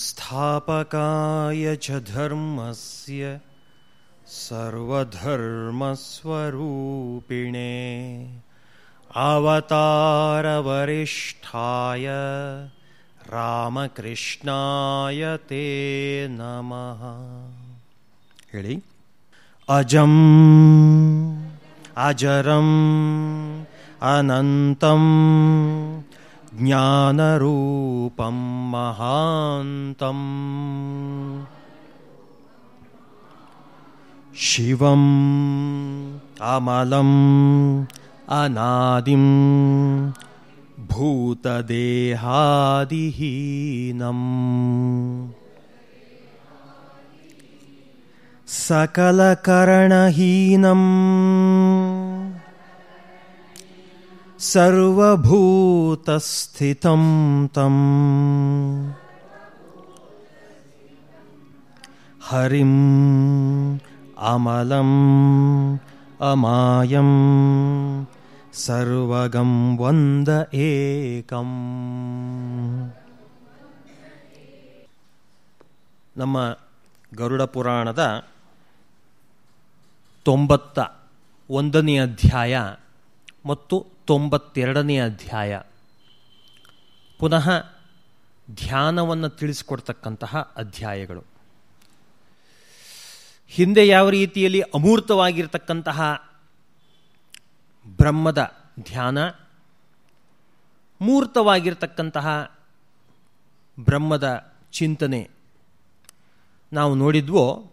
संस्थापकाय च धर्मस्य सर्वधर्मस्वरूपिणे अवतारवरिष्ठाय ರಾಮಕೃಷ್ಣಾಯ ತೇ ನಮಃ ಹೇಳಿ ಅಜಂ ಅಜರಂ ಅನಂತಂ ज्ञानरूपं महान्तम्। शिवम् अमलम् अनादिम् भूतदेहादिहीनम्। सकलकरणहीनम्। ಸರ್ವಭೂತಸ್ಥಿತಂ ತಂ. ಹರಿಂ ಅಮಲಂ ಅಮಾಯಂ ಸರ್ವಗಂ ವಂದ ಏಕಂ. ನಮ್ಮ ಗರುಡ ಪುರಾಣದ ತೊಂಬತ್ತ ಒಂದನೇ ಅಧ್ಯಾಯ ಮತ್ತು ತೊಂಬತ್ತೆರಡನೇ ಅಧ್ಯಾಯ. ಪುನಃ ಧ್ಯಾನವನ್ನು ತಿಳಿಸಿಕೊಡ್ತಕ್ಕಂತಹ ಅಧ್ಯಾಯಗಳು. ಹಿಂದೆ ಯಾವ ರೀತಿಯಲ್ಲಿ ಅಮೂರ್ತವಾಗಿರ್ತಕ್ಕಂತಹ ಬ್ರಹ್ಮದ ಧ್ಯಾನ, ಮೂರ್ತವಾಗಿರ್ತಕ್ಕಂತಹ ಬ್ರಹ್ಮದ ಚಿಂತನೆ ನಾವು ನೋಡಿದ್ವೋ,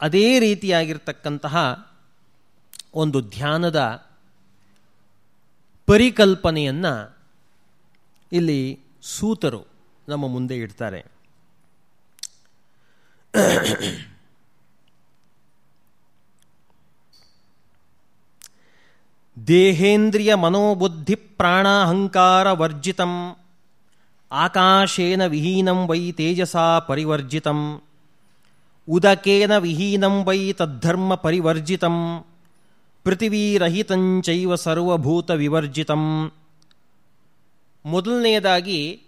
ಅದೇ ರೀತಿಯಾಗಿರ್ತಕ್ಕಂತಹ ಒಂದು ಧ್ಯಾನದ ಪರಿಕಲ್ಪನೆಯನ್ನು ಇಲ್ಲಿ ಸೂತರು ನಮ್ಮ ಮುಂದೆ ಇಡ್ತಾರೆ. ದೇಹೇಂದ್ರಿಯ ಮನೋಬುದ್ಧಿ ಪ್ರಾಣಾಹಂಕಾರ ವರ್ಜಿತಂ, ಆಕಾಶೇನ ವಿಹೀನಂ ವೈ ತೇಜಸಾ ಪರಿವರ್ಜಿತಂ, ಉದಕೇನ ವಿಹೀನಂ ವೈ ತದ್ಧರ್ಮ ಪರಿವರ್ಜಿತಂ ಪೃಥಿವೀರಹಿತಂಚೈವ ಸರ್ವಭೂತ ವಿವರ್ಜಿತಂ. ಮೊದಲನೆಯದಾಗಿ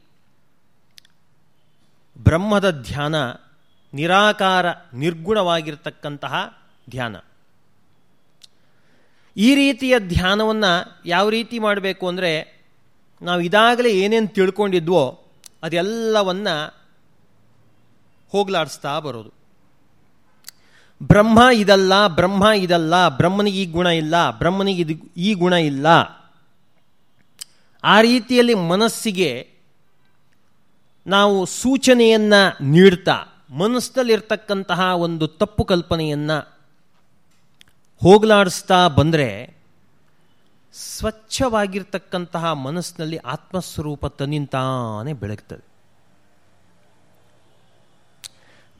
ಬ್ರಹ್ಮದ ಧ್ಯಾನ ನಿರಾಕಾರ ನಿರ್ಗುಣವಾಗಿರ್ತಕ್ಕಂತಹ ಧ್ಯಾನ. ಈ ರೀತಿಯ ಧ್ಯಾನವನ್ನು ಯಾವ ರೀತಿ ಮಾಡಬೇಕು ಅಂದರೆ ನಾವು ಇದಾಗಲೇ ಏನೇನು ತಿಳ್ಕೊಂಡಿದ್ವೋ ಅದೆಲ್ಲವನ್ನು ಹೋಗ್ಲಾಡಿಸ್ತಾ ಬರೋದು. ಬ್ರಹ್ಮ ಇದಲ್ಲ ಬ್ರಹ್ಮ ಇದಲ್ಲ, ಬ್ರಹ್ಮನಿಗೆ ಈ ಗುಣ ಇಲ್ಲ, ಬ್ರಹ್ಮನಿಗೆ ಇದು ಈ ಗುಣ ಇಲ್ಲ. ಆ ರೀತಿಯಲ್ಲಿ ಮನಸ್ಸಿಗೆ ನಾವು ಸೂಚನೆಯನ್ನು ನೀಡ್ತಾ ಮನಸ್ಸಿನಲ್ಲಿರ್ತಕ್ಕಂತಹ ಒಂದು ತಪ್ಪು ಕಲ್ಪನೆಯನ್ನು ಹೋಗಲಾಡಿಸ್ತಾ ಬಂದರೆ ಸ್ವಚ್ಛವಾಗಿರ್ತಕ್ಕಂತಹ ಮನಸ್ಸಿನಲ್ಲಿ ಆತ್ಮಸ್ವರೂಪ ತನ್ನಿಂತಾನೆ ಬೆಳಗ್ತದೆ.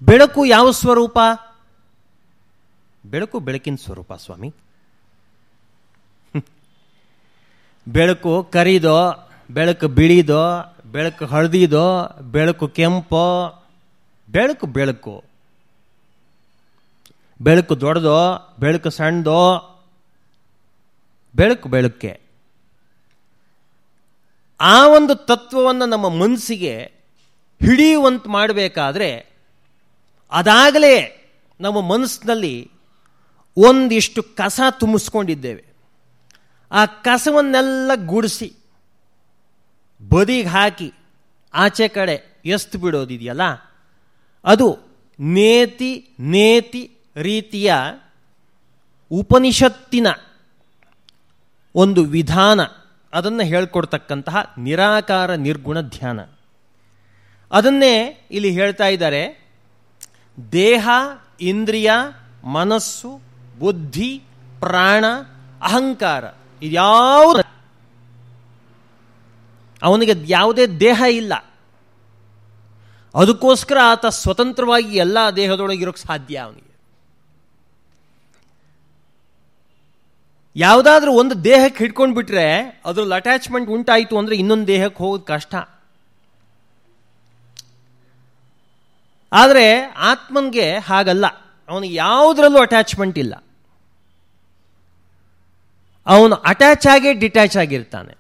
ಬೆಳಕು ಯಾವ ಸ್ವರೂಪ? ಬೆಳಕು ಬೆಳಕಿನ ಸ್ವರೂಪ, ಸ್ವಾಮಿ. ಬೆಳಕು ಕರಿದೋ, ಬೆಳಕು ಬಿಳಿದೋ, ಬೆಳಕು ಹಳದಿದೋ, ಬೆಳಕು ಕೆಂಪೋ, ಬೆಳಕು ಬೆಳಕು. ಬೆಳಕು ದೊಡ್ಡದೋ, ಬೆಳಕು ಸಣ್ಣದೋ, ಬೆಳಕು ಬೆಳಕೆ. ಆ ಒಂದು ತತ್ವವನ್ನು ನಮ್ಮ ಮನಸ್ಸಿಗೆ ಹಿಡಿಯುವಂತ ಮಾಡಬೇಕಾದ್ರೆ ಅದಾಗಲೇ ನಮ್ಮ ಮನಸ್ಸಿನಲ್ಲಿ ಒಂದಿಷ್ಟು ಕಸ ತುಂಬಿಸ್ಕೊಂಡಿದ್ದೇವೆ. ಆ ಕಸವನ್ನೆಲ್ಲ ಗುಡಿಸಿ, ಬದಿಗೆ ಹಾಕಿ ಆಚೆ ಕಡೆ ಎಸ್ತು ಬಿಡೋದಿದೆಯಲ್ಲ, ಅದು ನೇತಿ ನೇತಿ ರೀತಿಯ ಉಪನಿಷತ್ತಿನ ಒಂದು ವಿಧಾನ, ಅದನ್ನು ಹೇಳ್ಕೊಡ್ತಕ್ಕಂತಹ ನಿರಾಕಾರ ನಿರ್ಗುಣ ಧ್ಯಾನ. ಅದನ್ನೇ ಇಲ್ಲಿ ಹೇಳ್ತಾ ಇದ್ದಾರೆ, ದೇಹ, ಇಂದ್ರಿಯ, ಮನಸ್ಸು ಬುದ್ಧಿ, ಪ್ರಾಣ, ಅಹಂಕಾರ ಇದ್ಯಾವ ಅವನಿಗೆ ಯಾವುದೇ ದೇಹ ಇಲ್ಲ. ಅದಕ್ಕೋಸ್ಕರ ಆತ ಸ್ವತಂತ್ರವಾಗಿ ಎಲ್ಲ ದೇಹದೊಳಗಿರೋಕ್ಕೆ ಸಾಧ್ಯ ಅವನಿಗೆ. ಯಾವುದಾದ್ರೂ ಒಂದು ದೇಹಕ್ಕೆ ಹಿಡ್ಕೊಂಡು ಬಿಟ್ರೆ ಅದ್ರಲ್ಲಿ ಅಟ್ಯಾಚ್ಮೆಂಟ್ ಉಂಟಾಯಿತು ಅಂದರೆ ಇನ್ನೊಂದು ದೇಹಕ್ಕೆ ಹೋಗೋದು ಕಷ್ಟ. ಆದರೆ ಆತ್ಮನ್ಗೆ ಹಾಗಲ್ಲ. ಅವನಿಗೆ ಯಾವುದರಲ್ಲೂ ಅಟ್ಯಾಚ್ಮೆಂಟ್ ಇಲ್ಲ. ಅವನು ಅಟ್ಯಾಚ್ ಆಗೇ ಡಿಟ್ಯಾಚ್ ಆಗಿರ್ತಾನೆ.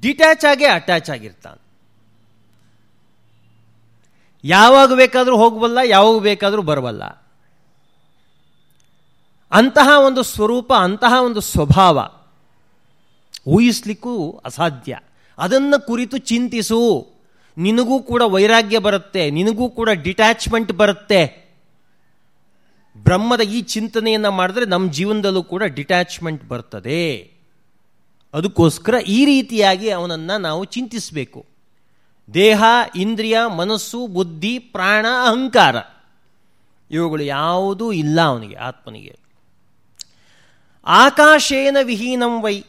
ಡಿಟ್ಯಾಚ್ ಆಗೇ ಅಟ್ಯಾಚ್ ಆಗಿರ್ತಾನೆ. ಯಾವಾಗ ಬೇಕಾದರೂ ಹೋಗಬಲ್ಲ ಯಾವಾಗ ಬೇಕಾದರೂ ಬರಬಲ್ಲ ಅಂತಹ ಒಂದು ಸ್ವರೂಪ, ಅಂತಹ ಒಂದು ಸ್ವಭಾವ ಊಹಿಸ್ಲಿಕ್ಕೂ ಅಸಾಧ್ಯ. ಅದನ್ನು ಕುರಿತು ಚಿಂತಿಸು. ನಿನಗೂ ಕೂಡ ವೈರಾಗ್ಯ ಬರುತ್ತೆ, ನಿನಗೂ ಕೂಡ ಡಿಟ್ಯಾಚ್ಮೆಂಟ್ ಬರುತ್ತೆ. ಬ್ರಹ್ಮದ ಈ ಚಿಂತನೆಯನ್ನು ಮಾಡಿದ್ರೆ ನಮ್ಮ ಜೀವನದಲ್ಲೂ ಕೂಡ ಡಿಟ್ಯಾಚ್ಮೆಂಟ್ ಬರ್ತದೆ. ಅದಕ್ಕೋಸ್ಕರ ಈ ರೀತಿಯಾಗಿ ಅವನನ್ನು ನಾವು ಚಿಂತಿಸಬೇಕು. ದೇಹ, ಇಂದ್ರಿಯ, ಮನಸ್ಸು, ಬುದ್ಧಿ, ಪ್ರಾಣ, ಅಹಂಕಾರ, ಇವುಗಳು ಯಾವುದೂ ಇಲ್ಲ ಅವನಿಗೆ, ಆತ್ಮನಿಗೆ. ಆಕಾಶೇನ ವಿಹೀನಂ ವೈ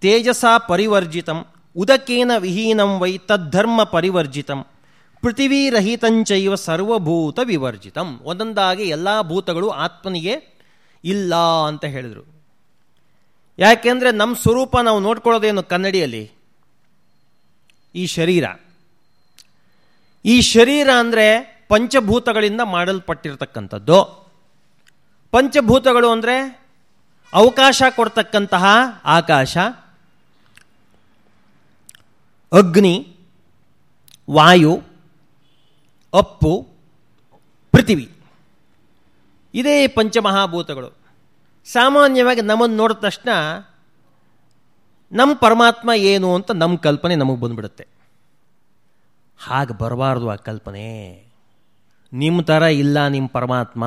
ತೇಜಸ ಪರಿವರ್ಜಿತಂ, ಉದಕೇನ ವಿಹೀನಂ ವೈ ತದ್ಧರ್ಮ ಪರಿವರ್ಜಿತಂ. ಪೃಥಿವೀರಹಿತಂಚೈವ ಸರ್ವಭೂತ ವಿವರ್ಜಿತಂ ಒಂದೊಂದಾಗಿ ಎಲ್ಲ ಭೂತಗಳು ಆತ್ಮನಿಗೆ ಇಲ್ಲ ಅಂತ ಹೇಳಿದರು. ಯಾಕೆಂದರೆ ನಮ್ಮ ಸ್ವರೂಪ ನಾವು ನೋಡ್ಕೊಳ್ಳೋದೇನು ಕನ್ನಡಿಯಲ್ಲಿ? ಈ ಶರೀರ. ಈ ಶರೀರ ಅಂದರೆ ಪಂಚಭೂತಗಳಿಂದ ಮಾಡಲ್ಪಟ್ಟಿರ್ತಕ್ಕಂಥದ್ದು. ಪಂಚಭೂತಗಳು ಅಂದರೆ ಅವಕಾಶ ಕೊಡ್ತಕ್ಕಂತಹ ಆಕಾಶ, ಅಗ್ನಿ, ವಾಯು ಅಪ್ಪು, ಪೃಥಿವಿ. ಇದೇ ಪಂಚಮಹಾಭೂತಗಳು. ಸಾಮಾನ್ಯವಾಗಿ ನಮ್ಮನ್ನು ನೋಡಿದ ತಕ್ಷಣ ನಮ್ಮ ಪರಮಾತ್ಮ ಏನು ಅಂತ ನಮ್ಮ ಕಲ್ಪನೆ ನಮಗೆ ಬಂದುಬಿಡುತ್ತೆ. ಹಾಗೆ ಬರಬಾರ್ದು ಆ ಕಲ್ಪನೆ. ನಿಮ್ಮ ಥರ ಇಲ್ಲ ನಿಮ್ಮ ಪರಮಾತ್ಮ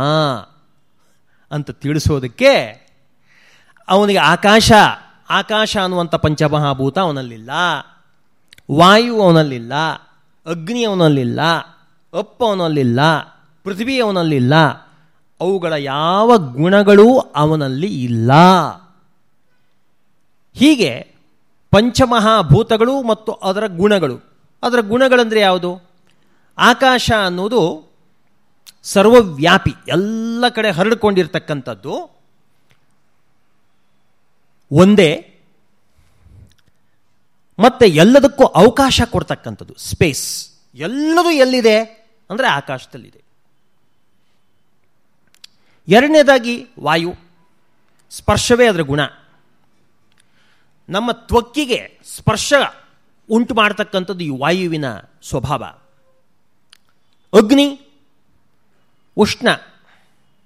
ಅಂತ ತಿಳಿಸೋದಕ್ಕೆ ಅವನಿಗೆ ಆಕಾಶ ಆಕಾಶ ಅನ್ನುವಂಥ ಪಂಚಮಹಾಭೂತ ಅವನಲ್ಲಿಲ್ಲ. ವಾಯು ಅವನಲ್ಲಿಲ್ಲ. ಅಗ್ನಿ ಅವನಲ್ಲಿಲ್ಲ. ಅಪ್ಪ ಅವನಲ್ಲಿಲ್ಲ ಪೃಥ್ವಿ ಅವನಲ್ಲಿಲ್ಲ, ಅವುಗಳ ಯಾವ ಗುಣಗಳೂ ಅವನಲ್ಲಿ ಇಲ್ಲ. ಹೀಗೆ ಪಂಚಮಹಾಭೂತಗಳು ಮತ್ತು ಅದರ ಗುಣಗಳು. ಅದರ ಗುಣಗಳಂದರೆ ಯಾವುದು? ಆಕಾಶ ಅನ್ನೋದು ಸರ್ವವ್ಯಾಪಿ, ಎಲ್ಲ ಕಡೆ ಹರಡಿಕೊಂಡಿರ್ತಕ್ಕಂಥದ್ದು. ಒಂದೇ. ಮತ್ತೆ ಎಲ್ಲದಕ್ಕೂ ಅವಕಾಶ ಕೊಡ್ತಕ್ಕಂಥದ್ದು ಸ್ಪೇಸ್ ಎಲ್ಲದೂ ಎಲ್ಲಿದೆ? ಅಂದರೆ ಆಕಾಶದಲ್ಲಿದೆ. ಎರಡನೇದಾಗಿ ವಾಯು, ಸ್ಪರ್ಶವೇ ಅದರ ಗುಣ. ನಮ್ಮ ತ್ವಕ್ಕಿಗೆ ಸ್ಪರ್ಶ ಉಂಟು ಮಾಡತಕ್ಕಂಥದ್ದು ಈ ವಾಯುವಿನ ಸ್ವಭಾವ. ಅಗ್ನಿ, ಉಷ್ಣ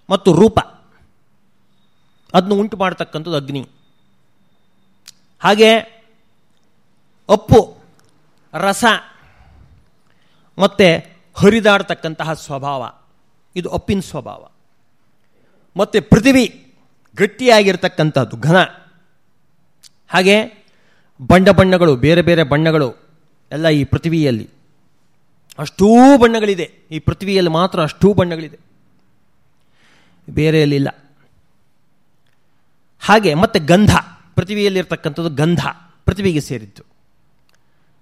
ಮತ್ತು ರೂಪ. ಅದನ್ನು ಉಂಟು ಮಾಡತಕ್ಕಂಥದ್ದು ಅಗ್ನಿ. ಹಾಗೆ ಅಪ್ಪು, ರಸ ಮತ್ತು ಹರಿದಾಡ್ತಕ್ಕಂತಹ ಸ್ವಭಾವ. ಇದು ಅಪ್ಪಿನ ಸ್ವಭಾವ. ಮತ್ತು ಪೃಥಿವಿ ಗಟ್ಟಿಯಾಗಿರ್ತಕ್ಕಂಥದ್ದು ಘನ. ಹಾಗೆ ಬಣ್ಣ ಬಣ್ಣಗಳು, ಬೇರೆ ಬೇರೆ ಬಣ್ಣಗಳು ಎಲ್ಲ ಈ ಪೃಥ್ವಿಯಲ್ಲಿ. ಅಷ್ಟೂ ಬಣ್ಣಗಳಿದೆ. ಈ ಪೃಥ್ವಿಯಲ್ಲಿ ಮಾತ್ರ ಅಷ್ಟೂ ಬಣ್ಣಗಳಿದೆ. ಬೇರೆಯಲ್ಲಿಲ್ಲ ಹಾಗೆ ಮತ್ತೆ ಗಂಧ. ಪೃಥ್ವಿಯಲ್ಲಿರ್ತಕ್ಕಂಥದ್ದು ಗಂಧ. ಪೃಥ್ವಿಗೆ ಸೇರಿದ್ದು.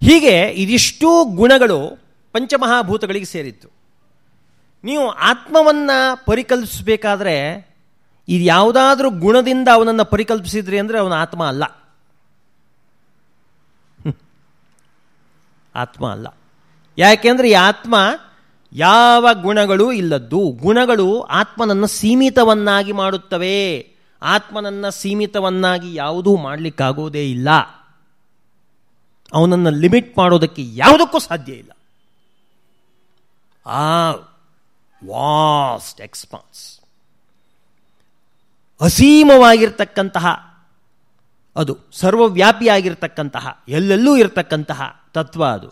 ಹೀಗೆ ಇದಿಷ್ಟೂ ಗುಣಗಳು ಪಂಚಮಹಾಭೂತಗಳಿಗೆ ಸೇರಿತ್ತು. ನೀವು ಆತ್ಮವನ್ನು ಪರಿಕಲ್ಪಿಸಬೇಕಾದ್ರೆ ಇದು ಯಾವುದಾದ್ರೂ ಗುಣದಿಂದ ಅವನನ್ನು ಪರಿಕಲ್ಪಿಸಿದ್ರಿ ಅಂದರೆ ಅವನ ಆತ್ಮ ಅಲ್ಲ. ಆತ್ಮ ಅಲ್ಲ. ಯಾಕೆಂದರೆ ಈ ಆತ್ಮ ಯಾವ ಗುಣಗಳೂ ಇಲ್ಲದ್ದು. ಗುಣಗಳು ಆತ್ಮನನ್ನು ಸೀಮಿತವನ್ನಾಗಿ ಮಾಡುತ್ತವೆ. ಆತ್ಮನನ್ನು ಸೀಮಿತವನ್ನಾಗಿ ಯಾವುದೂ ಮಾಡಲಿಕ್ಕಾಗೋದೇ ಇಲ್ಲ. ಅವನನ್ನು ಲಿಮಿಟ್ ಮಾಡೋದಕ್ಕೆ ಯಾವುದಕ್ಕೂ ಸಾಧ್ಯ ಇಲ್ಲ. ಆ ವಾಸ್ಟ್ ಎಕ್ಸ್ಪಾನ್ಸ್. ಅಸೀಮವಾಗಿರ್ತಕ್ಕಂತಹ, ಅದು ಸರ್ವವ್ಯಾಪಿಯಾಗಿರ್ತಕ್ಕಂತಹ, ಎಲ್ಲೆಲ್ಲೂ ಇರತಕ್ಕಂತಹ ತತ್ವ ಅದು,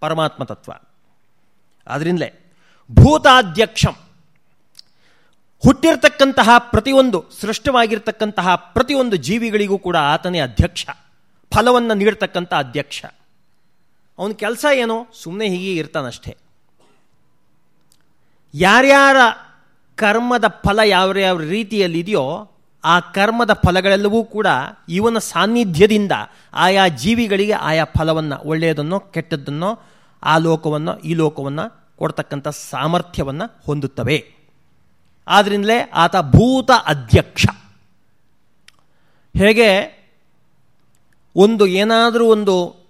ಪರಮಾತ್ಮ ತತ್ವ. ಆದ್ರಿಂದಲೇ ಭೂತಾಧ್ಯಕ್ಷಂ, ಹುಟ್ಟಿರ್ತಕ್ಕಂತಹ ಪ್ರತಿಯೊಂದು, ಸೃಷ್ಟವಾಗಿರ್ತಕ್ಕಂತಹ ಪ್ರತಿಯೊಂದು ಜೀವಿಗಳಿಗೂ ಕೂಡ ಆತನೇ ಅಧ್ಯಕ್ಷ, ಫಲವನ್ನು ನೀಡ್ತಕ್ಕಂಥ ಅಧ್ಯಕ್ಷ. ಅವನ ಕೆಲಸ ಏನೋ? ಸುಮ್ಮನೆ ಹೀಗೆ ಇರ್ತಾನಷ್ಟೇ. ಯಾರ್ಯಾರ ಕರ್ಮದ ಫಲ ಯಾವ ಯಾವ ರೀತಿಯಲ್ಲಿದೆಯೋ ಆ ಕರ್ಮದ ಫಲಗಳೆಲ್ಲವೂ ಕೂಡ ಇವನ ಸಾನ್ನಿಧ್ಯದಿಂದ ಆಯಾ ಜೀವಿಗಳಿಗೆ ಆಯಾ ಫಲವನ್ನು, ಒಳ್ಳೆಯದನ್ನೋ ಕೆಟ್ಟದ್ದನ್ನೋ, ಆ ಲೋಕವನ್ನು, ಈ ಲೋಕವನ್ನು ಕೊಡ್ತಕ್ಕಂಥ ಸಾಮರ್ಥ್ಯವನ್ನು ಹೊಂದುತ್ತವೆ. ಆದ್ದರಿಂದಲೇ ಆತ ಭೂತ ಅಧ್ಯಕ್ಷ. ಹೇಗೆ? ಒಂದು ಏನಾದರೂ ಒಂದು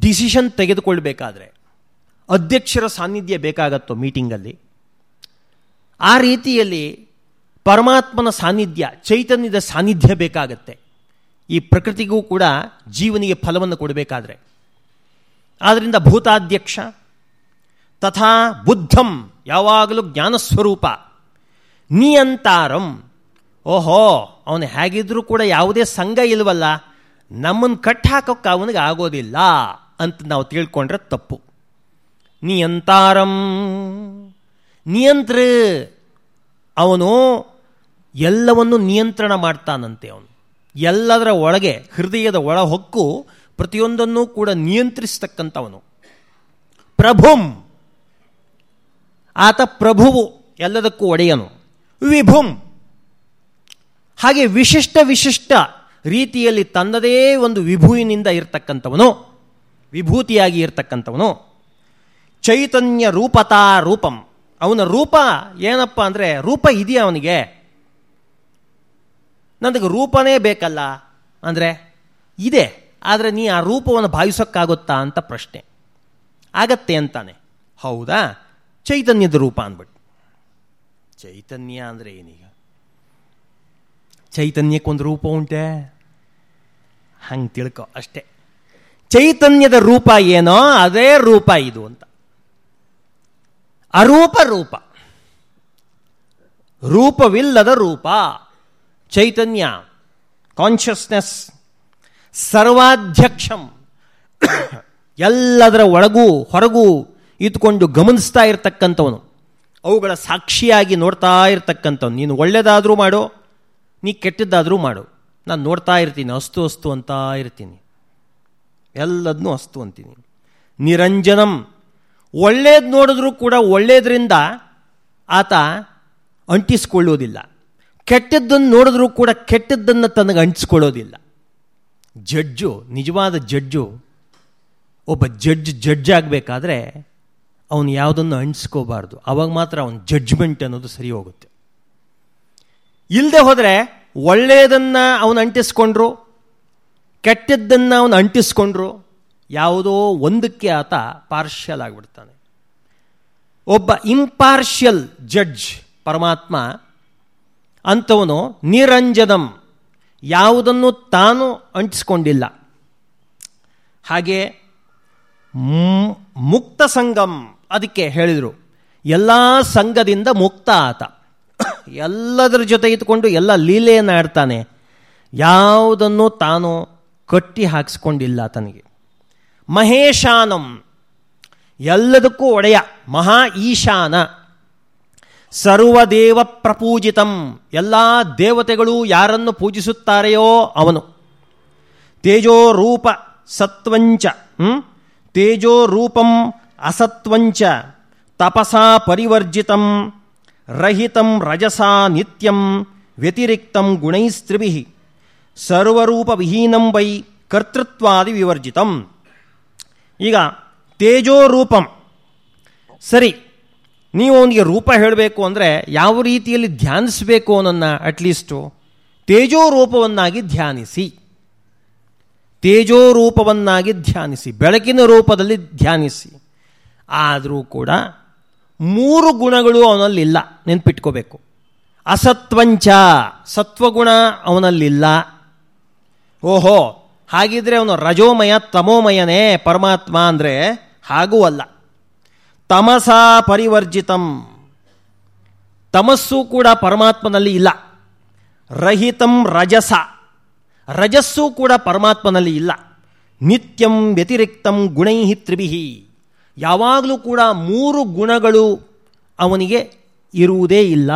ಡಿಸಿಷನ್ ತೆಗೆದುಕೊಳ್ಬೇಕಾದ್ರೆ ಅಧ್ಯಕ್ಷರ ಸಾನ್ನಿಧ್ಯ ಬೇಕಾಗತ್ತೋ ಮೀಟಿಂಗಲ್ಲಿ? ಆ ರೀತಿಯಲ್ಲಿ ಪರಮಾತ್ಮನ ಸಾನ್ನಿಧ್ಯ, ಚೈತನ್ಯದ ಸಾನ್ನಿಧ್ಯ ಬೇಕಾಗತ್ತೆ. ಈ ಪ್ರಕೃತಿಗೂ ಕೂಡ ಜೀವನಿಗೆ ಫಲವನ್ನು ಕೊಡಬೇಕಾದ್ರೆ. ಆದ್ದರಿಂದ ಭೂತಾಧ್ಯಕ್ಷ, ತಥಾ ಬುದ್ಧಂ, ಯಾವಾಗಲೂ ಜ್ಞಾನಸ್ವರೂಪ, ನಿಯಂತಾರಂ. ಓಹೋ, ಅವನು ಹೇಗಿದ್ರೂ ಕೂಡ ಯಾವುದೇ ಸಂಘ ಇಲ್ವಲ್ಲ ನಮ್ಮನ್ನು ಕಟ್ಟಿ ಹಾಕೋಕ್ಕೆ ಅವನಿಗೆ ಆಗೋದಿಲ್ಲ ಅಂತ ನಾವು ತಿಳ್ಕೊಂಡ್ರೆ ತಪ್ಪು. ನಿಯಂತಾರಂ. ನಿಯಂತ್ರ. ಅವನು ಎಲ್ಲವನ್ನು ನಿಯಂತ್ರಣ ಮಾಡ್ತಾನಂತೆ ಅವನು. ಎಲ್ಲದರ ಒಳಗೆ, ಹೃದಯದ ಒಳ ಹೊಕ್ಕು ಪ್ರತಿಯೊಂದನ್ನೂ ಕೂಡ ನಿಯಂತ್ರಿಸ್ತಕ್ಕಂಥವನು. ಪ್ರಭುಂ. ಆತ ಪ್ರಭುವು, ಎಲ್ಲದಕ್ಕೂ ಒಡೆಯನು. ವಿಭುಂ. ಹಾಗೆ ವಿಶಿಷ್ಟ ವಿಶಿಷ್ಟ ರೀತಿಯಲ್ಲಿ ತನ್ನದೇ ಒಂದು ವಿಭುವಿನಿಂದ ಇರತಕ್ಕಂಥವನು, ವಿಭೂತಿಯಾಗಿ ಇರ್ತಕ್ಕಂಥವನು. ಚೈತನ್ಯ ರೂಪತಾ ರೂಪಂ. ಅವನ ರೂಪ ಏನಪ್ಪ ಅಂದರೆ ರೂಪ ಇದೆಯಾ ಅವನಿಗೆ? ನನಗೆ ರೂಪನೇ ಬೇಕಲ್ಲ ಅಂದರೆ ಇದೆ, ಆದರೆ ನೀ ಆ ರೂಪವನ್ನು ಭಾವಿಸೋಕ್ಕಾಗುತ್ತಾ ಅಂತ ಪ್ರಶ್ನೆ. ಆಗತ್ತೆ ಅಂತಾನೆ. ಹೌದಾ? ಚೈತನ್ಯದ ರೂಪ ಅಂದ್ಬಿಟ್ಟು. ಚೈತನ್ಯ ಅಂದರೆ ಏನೀಗ? ಚೈತನ್ಯಕ್ಕೊಂದು ರೂಪ ಉಂಟೆ. ಹಂಗೆ ತಿಳ್ಕೊ ಅಷ್ಟೇ. ಚೈತನ್ಯದ ರೂಪ ಏನೋ, ಅದೇ ರೂಪ ಇದು ಅಂತ. ಅರೂಪ ರೂಪ. ರೂಪವಿಲ್ಲದ ರೂಪ, ಚೈತನ್ಯ ಕಾನ್ಷಿಯಸ್ನೆಸ್ ಸರ್ವಾಧ್ಯಕ್ಷಂ, ಎಲ್ಲದರ ಒಳಗೂ ಹೊರಗೂ ಇದ್ಕೊಂಡು ಗಮನಿಸ್ತಾ ಇರ್ತಕ್ಕಂಥವನು. ಅವುಗಳ ಸಾಕ್ಷಿಯಾಗಿ ನೋಡ್ತಾ ಇರ್ತಕ್ಕಂಥವ್ನು. ನೀನು ಒಳ್ಳೆಯದಾದರೂ ಮಾಡು, ನೀ ಕೆಟ್ಟದ್ದಾದರೂ ಮಾಡು. ನಾನು ನೋಡ್ತಾ ಇರ್ತೀನಿ, ಅಸ್ತು ಅಸ್ತು ಅಂತ ಇರ್ತೀನಿ. ಎಲ್ಲದನ್ನೂ ಅಸ್ತು ಅಂತೀನಿ. ನಿರಂಜನಂ. ಒಳ್ಳೇದು ನೋಡಿದ್ರೂ ಕೂಡ ಒಳ್ಳೇದರಿಂದ ಆತ ಅಂಟಿಸ್ಕೊಳ್ಳೋದಿಲ್ಲ ಕೆಟ್ಟದ್ದನ್ನು ನೋಡಿದ್ರೂ ಕೂಡ ಕೆಟ್ಟದ್ದನ್ನು ತನಗೆ ಅಂಟಿಸ್ಕೊಳ್ಳೋದಿಲ್ಲ ಜಡ್ಜು, ನಿಜವಾದ ಜಡ್ಜು, ಒಬ್ಬ ಜಡ್ಜ್ ಜಡ್ಜ್ ಆಗಬೇಕಾದ್ರೆ ಅವನು ಯಾವುದನ್ನು ಅಂಟಿಸ್ಕೋಬಾರ್ದು. ಅವಾಗ ಮಾತ್ರ ಅವನ ಜಡ್ಜ್ಮೆಂಟ್ ಅನ್ನೋದು ಸರಿ ಹೋಗುತ್ತೆ. ಇಲ್ಲದೆ ಹೋದರೆ ಒಳ್ಳೆಯದನ್ನು ಅವನು ಅಂಟಿಸ್ಕೊಂಡ್ರು, ಕೆಟ್ಟದ್ದನ್ನು ಅವನು ಅಂಟಿಸ್ಕೊಂಡ್ರು ಯಾವುದೋ ಒಂದಕ್ಕೆ ಆತ ಪಾರ್ಷಿಯಲ್ ಆಗಿಬಿಡ್ತಾನೆ. ಒಬ್ಬ ಇಂಪಾರ್ಷಿಯಲ್ ಜಡ್ಜ್ ಪರಮಾತ್ಮ, ಅಂಥವನು ನಿರಂಜನಂ, ಯಾವುದನ್ನು ತಾನು ಅಂಟಿಸ್ಕೊಂಡಿಲ್ಲ. ಹಾಗೆ ಮುಕ್ತ ಸಂಗಮ್ ಅದಕ್ಕೆ ಹೇಳಿದರು. ಎಲ್ಲ ಸಂಘದಿಂದ ಮುಕ್ತ ಆತ. ಎಲ್ಲದರ ಜೊತೆ ಇದ್ಕೊಂಡು ಎಲ್ಲ ಲೀಲೆಯನ್ನು ಆಡ್ತಾನೆ. ಯಾವುದನ್ನು ತಾನು ಕಟ್ಟಿ ಹಾಕಿಸ್ಕೊಂಡಿಲ್ಲ ತನಗೆ ಮಹೇಶಾನಂ. ಎಲ್ಲದಕ್ಕೂ ಒಡೆಯ, ಮಹಾ ಈಶಾನ. ಸರ್ವದೇವ ಪ್ರಪೂಜಿತಂ. ಎಲ್ಲ ದೇವತೆಗಳು ಯಾರನ್ನು ಪೂಜಿಸುತ್ತಾರೆಯೋ ಅವನು. ತೇಜೋ ರೂಪ ಸತ್ವಂಚ ತೇಜೋ ರೂಪಂ ಅಸತ್ವಂಚ. ತಪಸಾ ಪರಿವರ್ಜಿತಂ. ರಹಿತಂ ರಜಸಾ ನಿತ್ಯಂ. ವ್ಯತಿರಿಕ್ತಂ ಗುಣೈಸ್ತ್ರಿಭಿ. ಸರ್ವರೂಪವಿಹೀನಂ ವೈ ಕರ್ತೃತ್ವಾದಿ ವಿವರ್ಜಿತಂ. ಈಗ ತೇಜೋ ರೂಪಂ ಸರಿ, ನೀವು ಅವನಿಗೆ ರೂಪ ಹೇಳಬೇಕು ಅಂದರೆ ಯಾವ ರೀತಿಯಲ್ಲಿ ಧ್ಯಾನಿಸಬೇಕು ಅವನನ್ನು ಅಟ್ಲೀಸ್ಟು ತೇಜೋ ರೂಪವನ್ನಾಗಿ ಧ್ಯಾನಿಸಿ. ತೇಜೋ ರೂಪವನ್ನಾಗಿ ಧ್ಯಾನಿಸಿ, ಬೆಳಕಿನ ರೂಪದಲ್ಲಿ ಧ್ಯಾನಿಸಿ. ಆದರೂ ಕೂಡ ಮೂರು ಗುಣಗಳು ಅವನಲ್ಲಿಲ್ಲ, ನೆನ್ಪಿಟ್ಕೋಬೇಕು. ಅಸತ್ವಂಚ, ಸತ್ವಗುಣ ಅವನಲ್ಲಿಲ್ಲ. ಓಹೋ ಹಾಗಿದ್ರೆ ಅವನು ರಜೋಮಯ, ತಮೋಮಯನೇ ಪರಮಾತ್ಮ ಅಂದರೆ ಹಾಗೂ ಅಲ್ಲ ತಮಸ ಪರಿವರ್ಜಿತಂ. ತಮಸ್ಸು ಕೂಡ ಪರಮಾತ್ಮನಲ್ಲಿ ಇಲ್ಲ. ರಹಿತಂ ರಜಸ. ರಜಸ್ಸು ಕೂಡ ಪರಮಾತ್ಮನಲ್ಲಿ ಇಲ್ಲ. ನಿತ್ಯಂ ವ್ಯತಿರಿಕ್ತಂ ಗುಣೈಹಿ ತ್ರಿಭಿಹಿ. ಯಾವಾಗಲೂ ಕೂಡ ಮೂರು ಗುಣಗಳು ಅವನಿಗೆ ಇರುವುದೇ ಇಲ್ಲ.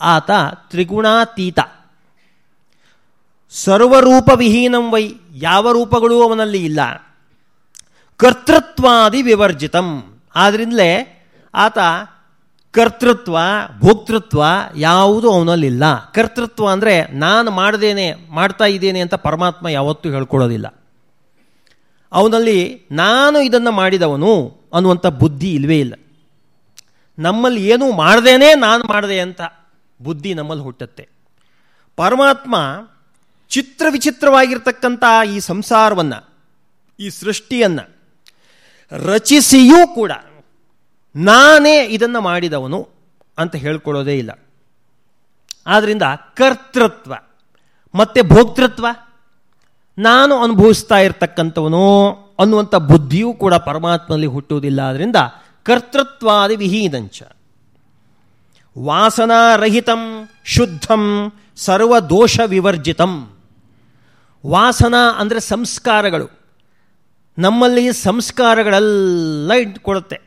ಆತ ತ್ರಿಗುಣಾತೀತ. ಸರ್ವರೂಪವಿಹೀನಂ ವೈ ಯಾವ ರೂಪಗಳೂ ಅವನಲ್ಲಿ ಇಲ್ಲ. ಕರ್ತೃತ್ವಾದಿ ವಿವರ್ಜಿತಂ. ಆದ್ರಿಂದಲೇ ಆತ ಕರ್ತೃತ್ವ, ಭೋಕ್ತೃತ್ವ ಯಾವುದೂ ಅವನಲ್ಲಿಲ್ಲ. ಕರ್ತೃತ್ವ ಅಂದರೆ ನಾನು ಮಾಡ್ದೇನೆ, ಮಾಡ್ತಾ ಇದ್ದೇನೆ ಅಂತ ಪರಮಾತ್ಮ ಯಾವತ್ತೂ ಹೇಳ್ಕೊಳ್ಳೋದಿಲ್ಲ. ಅವನಲ್ಲಿ ನಾನು ಇದನ್ನು ಮಾಡಿದವನು ಅನ್ನುವಂಥ ಬುದ್ಧಿ ಇಲ್ಲವೇ ಇಲ್ಲ. ನಮ್ಮಲ್ಲಿ ಏನೂ ಮಾಡ್ದೇನೆ, ನಾನು ಮಾಡಿದೆ ಅಂತ ಬುದ್ಧಿ ನಮ್ಮಲ್ಲಿ ಹುಟ್ಟುತ್ತೆ. ಪರಮಾತ್ಮ ಚಿತ್ರ ವಿಚಿತ್ರವಾಗಿರ್ತಕ್ಕಂಥ ಈ ಸಂಸಾರವನ್ನು, ಈ ಸೃಷ್ಟಿಯನ್ನು ರಚಿಸಿಯೂ ಕೂಡ ನಾನೇ ಇದನ್ನು ಮಾಡಿದವನು ಅಂತ ಹೇಳ್ಕೊಳ್ಳೋದೇ ಇಲ್ಲ. ಆದ್ದರಿಂದ ಕರ್ತೃತ್ವ, ಮತ್ತು ಭೋಕ್ತೃತ್ವ, ನಾನು ಅನುಭವಿಸ್ತಾ ಇರ್ತಕ್ಕಂಥವನು ಅನ್ನುವಂಥ ಬುದ್ಧಿಯೂ ಕೂಡ ಪರಮಾತ್ಮನಲ್ಲಿ ಹುಟ್ಟುವುದಿಲ್ಲ. ಆದ್ದರಿಂದ ಕರ್ತೃತ್ವಾದಿ ವಿಹೀನಂಚ. ವಾಸನಾರಹಿತಂ ಶುದ್ಧಂ ಸರ್ವದೋಷ ವಿವರ್ಜಿತಂ ವಾಸನಾ ಅಂದರೆ ಸಂಸ್ಕಾರಗಳು. ನಮ್ಮಲ್ಲಿ ಸಂಸ್ಕಾರಗಳೆಲ್ಲ ಇಟ್ಕೊಡುತ್ತೆ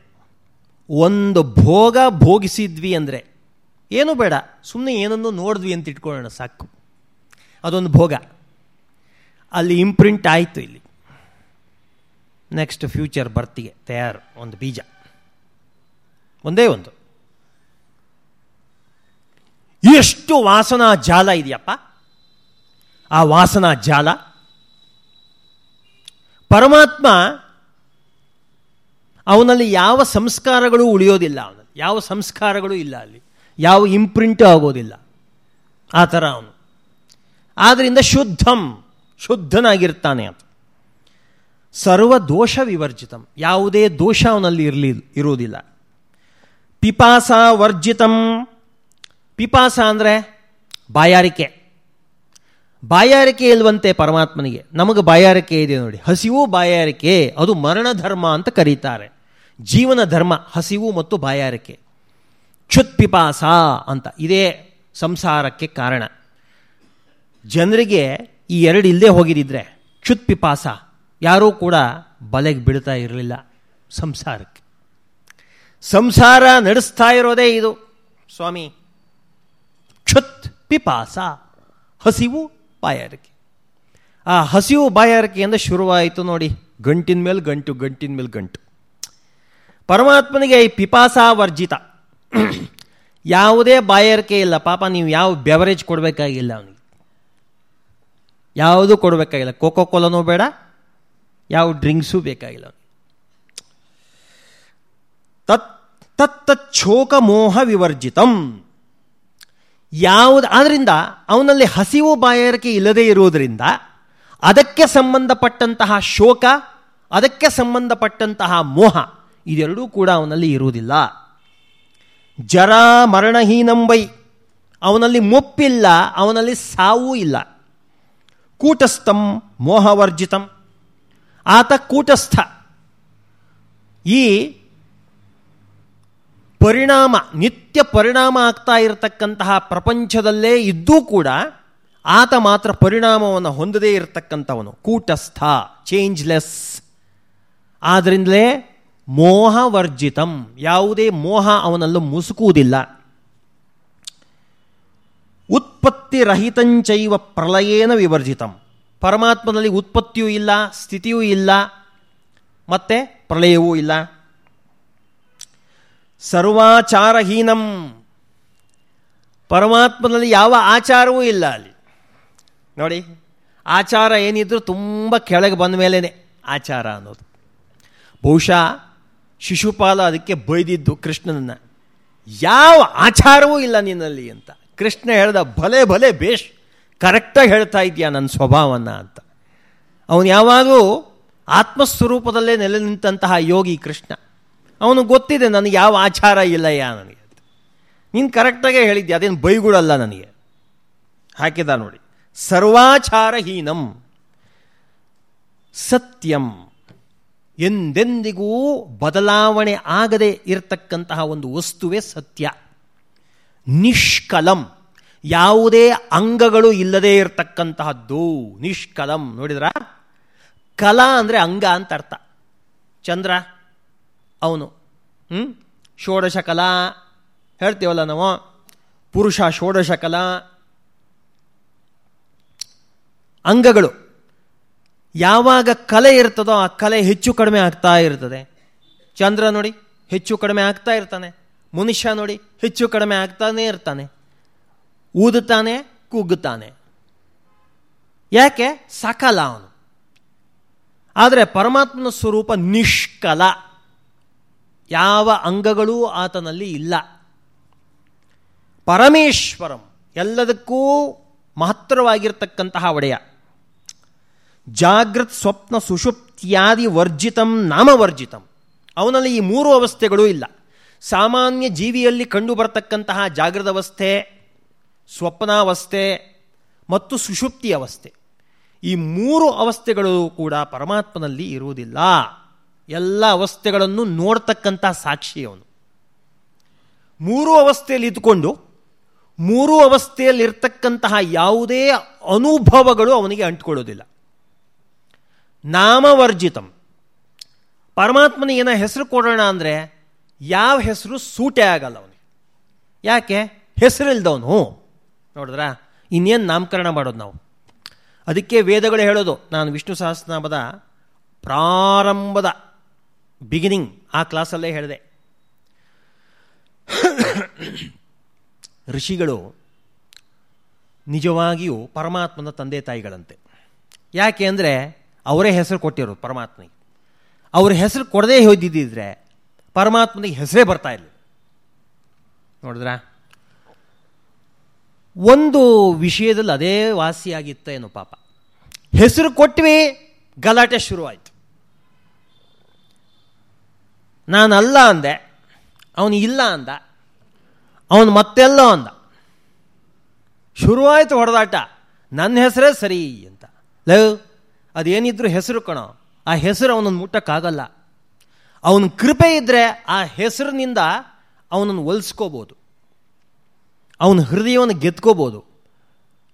ಒಂದು ಭೋಗ ಭೋಗಿಸಿದ್ವಿ ಅಂದರೆ ಏನೂ ಬೇಡ ಸುಮ್ಮನೆ ಏನನ್ನು ನೋಡಿದ್ವಿ ಅಂತ ಇಟ್ಕೊಳ್ಳೋಣ ಸಾಕು. ಅದೊಂದು ಭೋಗ. ಅಲ್ಲಿ ಇಂಪ್ರಿಂಟ್ ಆಯಿತು ಇಲ್ಲಿ. ನೆಕ್ಸ್ಟ್ ಫ್ಯೂಚರ್ ಬರ್ತಿಗೆ ತಯಾರು, ಒಂದು ಬೀಜ. ಒಂದೇ ಒಂದು. ಎಷ್ಟು ವಾಸನಾ ಜಾಲ ಇದೆಯಪ್ಪ? ಆ ವಾಸನಾ ಜಾಲ. ಪರಮಾತ್ಮ ಅವನಲ್ಲಿ ಯಾವ ಸಂಸ್ಕಾರಗಳು ಉಳಿಯೋದಿಲ್ಲ ಅವನಲ್ಲಿ. ಯಾವ ಸಂಸ್ಕಾರಗಳು ಇಲ್ಲ ಅಲ್ಲಿ. ಯಾವ ಇಂಪ್ರಿಂಟ್ ಆಗೋದಿಲ್ಲ. ಆ ಥರ ಅವನು. ಆದ್ದರಿಂದ ಶುದ್ಧಂ, ಶುದ್ಧನಾಗಿರ್ತಾನೆ ಅಂತ ಸರ್ವ ದೋಷ ವಿವರ್ಜಿತಂ. ಯಾವುದೇ ದೋಷ ಅವನಲ್ಲಿ ಇರಲಿ, ಇರುವುದಿಲ್ಲ. ಪಿಪಾಸ ವರ್ಜಿತಂ. ಪಿಪಾಸ ಅಂದರೆ ಬಾಯಾರಿಕೆ. ಬಾಯಾರಿಕೆ ಇಲ್ವಂತೆ ಪರಮಾತ್ಮನಿಗೆ. ನಮಗೆ ಬಾಯಾರಿಕೆ ಇದೆ ನೋಡಿ. ಹಸಿವು ಬಾಯಾರಿಕೆ, ಅದು ಮರಣ ಧರ್ಮ ಅಂತ ಕರೀತಾರೆ. ಜೀವನ ಧರ್ಮ, ಹಸಿವು ಮತ್ತು ಬಾಯಾರಿಕೆ. ಕ್ಷುತ್ ಪಿಪಾಸ ಅಂತ, ಇದೇ ಸಂಸಾರಕ್ಕೆ ಕಾರಣ. ಜನರಿಗೆ ಈ ಎರಡು ಇಲ್ಲದೆ ಹೋಗಿದ್ದಿದ್ರೆ ಕ್ಷುತ್ ಪಿಪಾಸ ಯಾರೂ ಕೂಡ ಬಲೆಗೆ ಬಿಡ್ತಾ ಇರಲಿಲ್ಲ ಸಂಸಾರಕ್ಕೆ. ಸಂಸಾರ ನಡೆಸ್ತಾ ಇರೋದೇ ಇದು, ಸ್ವಾಮಿ. ಕ್ಷುತ್ ಪಿಪಾಸ ಹಸಿವು ಬಾಯಾರಿಕೆ. ಆ ಹಸಿವು ಬಾಯಾರಿಕೆಯಿಂದ ಶುರುವಾಯಿತು ನೋಡಿ. ಗಂಟಿನ ಮೇಲೆ ಗಂಟು, ಗಂಟಿನ ಮೇಲೆ ಗಂಟು. ಪರಮಾತ್ಮನಿಗೆ ಈ ಪಿಪಾಸಾವರ್ಜಿತ ಯಾವುದೇ ಬಾಯಾರಿಕೆ ಇಲ್ಲ. ಪಾಪ ನೀವು ಯಾವ ಬೆವರೇಜ್ ಕೊಡಬೇಕಾಗಿಲ್ಲ ಅವನಿಗೆ. ಯಾವುದೂ ಕೊಡಬೇಕಾಗಿಲ್ಲ. ಕೋಕೋ ಕೋಲನೂ ಬೇಡ. ಯಾವ ಡ್ರಿಂಕ್ಸೂ ಬೇಕಾಗಿಲ್ಲ ಅವನಿಗೆ. ತತ್ ತತ್ತಚ್ಛೋಕ ಮೋಹ ವಿವರ್ಜಿತಂ. ಯಾವುದು ಆದ್ದರಿಂದ ಅವನಲ್ಲಿ ಹಸಿವು ಬಾಯಾರಿಕೆ ಇಲ್ಲದೇ ಇರುವುದರಿಂದ ಅದಕ್ಕೆ ಸಂಬಂಧಪಟ್ಟಂತಹ ಶೋಕ, ಅದಕ್ಕೆ ಸಂಬಂಧಪಟ್ಟಂತಹ ಮೋಹ, ಇದೆರಡೂ ಕೂಡ ಅವನಲ್ಲಿ ಇರುವುದಿಲ್ಲ. ಜರ ಮರಣಹೀನಂಬೈ ಅವನಲ್ಲಿ ಮುಪ್ಪಿಲ್ಲ, ಅವನಲ್ಲಿ ಸಾವೂ ಇಲ್ಲ. ಕೂಟಸ್ಥಂ ಮೋಹವರ್ಜಿತಂ. ಆತ ಕೂಟಸ್ಥ. ಈ ಪರಿಣಾಮ, ನಿತ್ಯ ಪರಿಣಾಮ ಆಗ್ತಾ ಇರತಕ್ಕಂತಹ ಪ್ರಪಂಚದಲ್ಲೇ ಇದ್ದೂ ಕೂಡ ಆತ ಮಾತ್ರ ಪರಿಣಾಮವನ್ನು ಹೊಂದದೇ ಇರತಕ್ಕಂಥವನು. ಕೂಟಸ್ಥ ಚೇಂಜ್ಲೆಸ್ ಆದ್ದರಿಂದಲೇ ಮೋಹವರ್ಜಿತಂ ಯಾವುದೇ ಮೋಹ ಅವನಲ್ಲೂ ಮುಸುಕುವುದಿಲ್ಲ. ಉತ್ಪತ್ತಿರಹಿತಂಚೈವ ಪ್ರಲಯೇನ ವಿವರ್ಜಿತಂ. ಪರಮಾತ್ಮನಲ್ಲಿ ಉತ್ಪತ್ತಿಯೂ ಇಲ್ಲ, ಸ್ಥಿತಿಯೂ ಇಲ್ಲ, ಮತ್ತೆ ಪ್ರಳಯವೂ ಇಲ್ಲ. ಸರ್ವಾಚಾರಹೀನಂ. ಪರಮಾತ್ಮನಲ್ಲಿ ಯಾವ ಆಚಾರವೂ ಇಲ್ಲ ಅಲ್ಲಿ. ನೋಡಿ, ಆಚಾರ ಏನಿದ್ರು ತುಂಬ ಕೆಳಗೆ ಬಂದ ಮೇಲೇ ಆಚಾರ ಅನ್ನೋದು. ಬಹುಶಃ ಶಿಶುಪಾಲ ಅದಕ್ಕೆ ಬೈದಿದ್ದು ಕೃಷ್ಣನನ್ನು. ಯಾವ ಆಚಾರವೂ ಇಲ್ಲ ನಿನ್ನಲ್ಲಿ ಅಂತ. ಕೃಷ್ಣ ಹೇಳ್ದ, ಭಲೆ ಭಲೆ, ಬೇಷ್ ಕರೆಕ್ಟಾಗಿ ಹೇಳ್ತಾ ಇದೆಯಾ ನನ್ನ ಸ್ವಭಾವವನ್ನು ಅಂತ. ಅವನು ಯಾವಾಗಲೂ ಆತ್ಮಸ್ವರೂಪದಲ್ಲೇ ನೆಲೆ ನಿಂತಹ ಯೋಗಿ ಕೃಷ್ಣ. ಅವನು ಗೊತ್ತಿದೆ, ನನಗೆ ಯಾವ ಆಚಾರ ಇಲ್ಲಯ್ಯ ನನಗೆ. ನೀನು ಕರೆಕ್ಟಾಗೇ ಹೇಳಿದ್ದೆ ಅದೇನು ಬೈಗುಳಲ್ಲ ನನಗೆ. ಹಾಕಿದ ನೋಡಿ. ಸರ್ವಾಚಾರಹೀನಂ, ಸತ್ಯಂ, ಎಂದೆಂದಿಗೂ ಬದಲಾವಣೆ ಆಗದೆ ಇರತಕ್ಕಂತಹ ಒಂದು ವಸ್ತುವೇ ಸತ್ಯ. ನಿಷ್ಕಲಂ, ಯಾವುದೇ ಅಂಗಗಳು ಇಲ್ಲದೇ ಇರತಕ್ಕಂತಹದ್ದು. ನಿಷ್ಕಲಂ, ನೋಡಿದ್ರ? ಕಲಾ ಅಂದರೆ ಅಂಗ ಅಂತ ಅರ್ಥ. ಚಂದ್ರ? ಅವನು ಹ್ಞೂ ಷೋಡಶ ಕಲಾ ಹೇಳ್ತೀವಲ್ಲ ನಾವು? ಪುರುಷ ಷೋಡಶ ಕಲಾ ಅಂಗಗಳು. ಯಾವಾಗ ಕಲೆ ಇರ್ತದೋ ಆ ಕಲೆ ಹೆಚ್ಚು ಕಡಿಮೆ ಆಗ್ತಾ ಇರ್ತದೆ. ಚಂದ್ರ ನೋಡಿ, ಹೆಚ್ಚು ಕಡಿಮೆ ಆಗ್ತಾ ಇರ್ತಾನೆ. ಮನುಷ್ಯ ನೋಡಿ, ಹೆಚ್ಚು ಕಡಿಮೆ ಆಗ್ತಾನೇ ಇರ್ತಾನೆ. ಊದುತ್ತಾನೆ ಕುಗ್ಗುತ್ತಾನೆ ಯಾಕೆ? ಸಕಲ ಅವನು. ಆದರೆ ಪರಮಾತ್ಮನ ಸ್ವರೂಪ ನಿಷ್ಕಲ. ಯಾವ ಅಂಗಗಳೂ ಆತನಲ್ಲಿ ಇಲ್ಲ. ಪರಮೇಶ್ವರಂ ಎಲ್ಲದಕ್ಕೂ ಮಹತ್ತರವಾಗಿರ್ತಕ್ಕಂತಹ ಒಡೆಯ. ಜಾಗೃತ್ ಸ್ವಪ್ನ ಸುಷುಪ್ತಿಯಾದಿ ವರ್ಜಿತಂ ನಾಮವರ್ಜಿತಂ. ಅವನಲ್ಲಿ ಈ ಮೂರು ಅವಸ್ಥೆಗಳೂ ಇಲ್ಲ. ಸಾಮಾನ್ಯ ಜೀವಿಯಲ್ಲಿ ಕಂಡು ಬರತಕ್ಕಂತಹ ಜಾಗೃತ ಅವಸ್ಥೆ, ಸ್ವಪ್ನಾವಸ್ಥೆ ಮತ್ತು ಸುಷುಪ್ತಿ ಅವಸ್ಥೆ. ಈ ಮೂರು ಅವಸ್ಥೆಗಳು ಕೂಡ ಪರಮಾತ್ಮನಲ್ಲಿ ಇರುವುದಿಲ್ಲ. ಎಲ್ಲ ಅವಸ್ಥೆಗಳನ್ನು ನೋಡ್ತಕ್ಕಂಥ ಸಾಕ್ಷಿ ಅವನು. ಮೂರು ಅವಸ್ಥೆಯಲ್ಲಿ ಇದ್ದುಕೊಂಡು ಮೂರು ಅವಸ್ಥೆಯಲ್ಲಿರ್ತಕ್ಕಂತಹ ಯಾವುದೇ ಅನುಭವಗಳು ಅವನಿಗೆ ಅಂಟ್ಕೊಳ್ಳೋದಿಲ್ಲ. ನಾಮವರ್ಜಿತಂ. ಪರಮಾತ್ಮನಿಗೆ ಏನೋ ಹೆಸರು ಕೊಡೋಣ ಅಂದರೆ ಯಾವ ಹೆಸರು ಸೂಟೇ ಆಗಲ್ಲ ಅವನಿಗೆ. ಯಾಕೆ? ಹೆಸರಿಲ್ದವನು. ನೋಡಿದ್ರಾ? ಇನ್ನೇನು ನಾಮಕರಣ ಮಾಡೋದು ನಾವು? ಅದಕ್ಕೆ ವೇದಗಳು ಹೇಳೋದು, ನಾನು ವಿಷ್ಣು ಸಹಸ್ರನಾಮದ ಪ್ರಾರಂಭದ ಬಿಗಿನಿಂಗ್ ಆ ಕ್ಲಾಸಲ್ಲೇ ಹೇಳಿದೆ. ಋಷಿಗಳು ನಿಜವಾಗಿಯೂ ಪರಮಾತ್ಮನ ತಂದೆ ತಾಯಿಗಳಂತೆ. ಯಾಕೆ ಅಂದರೆ ಅವರೇ ಹೆಸರು ಕೊಟ್ಟಿರೋದು ಪರಮಾತ್ಮನಿಗೆ. ಅವ್ರ ಹೆಸರು ಕೊಡದೇ ಹೋದಿದ್ದಿದ್ರೆ ಪರಮಾತ್ಮನಿಗೆ ಹೆಸರೇ ಬರ್ತಾ ಇಲ್ಲ. ನೋಡಿದ್ರ? ಒಂದು ವಿಷಯದಲ್ಲಿ ಅದೇ ವಾಸಿಯಾಗಿತ್ತ ಏನೋ ಪಾಪ. ಹೆಸರು ಕೊಟ್ವಿ ಗಲಾಟೆ ಶುರುವಾಯಿತು. ನಾನು ಅಲ್ಲ ಅಂದೆ. ಅವನು ಇಲ್ಲ ಅಂದ. ಅವನು ಮತ್ತೆಲ್ಲೋ ಅಂದ. ಶುರುವಾಯಿತು ಹೊಡೆದಾಟ. ನನ್ನ ಹೆಸರೇ ಸರಿ ಅಂತ. ಲವ್ ಅದೇನಿದ್ರು ಹೆಸರು ಕಣೋ. ಆ ಹೆಸರು ಅವನನ್ನು ಮುಟ್ಟಕ್ಕಾಗಲ್ಲ. ಅವನ ಕೃಪೆ ಇದ್ದರೆ ಆ ಹೆಸರಿನಿಂದ ಅವನನ್ನು ಒಲಿಸ್ಕೋಬೋದು. ಅವನ ಹೃದಯವನ್ನು ಗೆದ್ಕೋಬೋದು.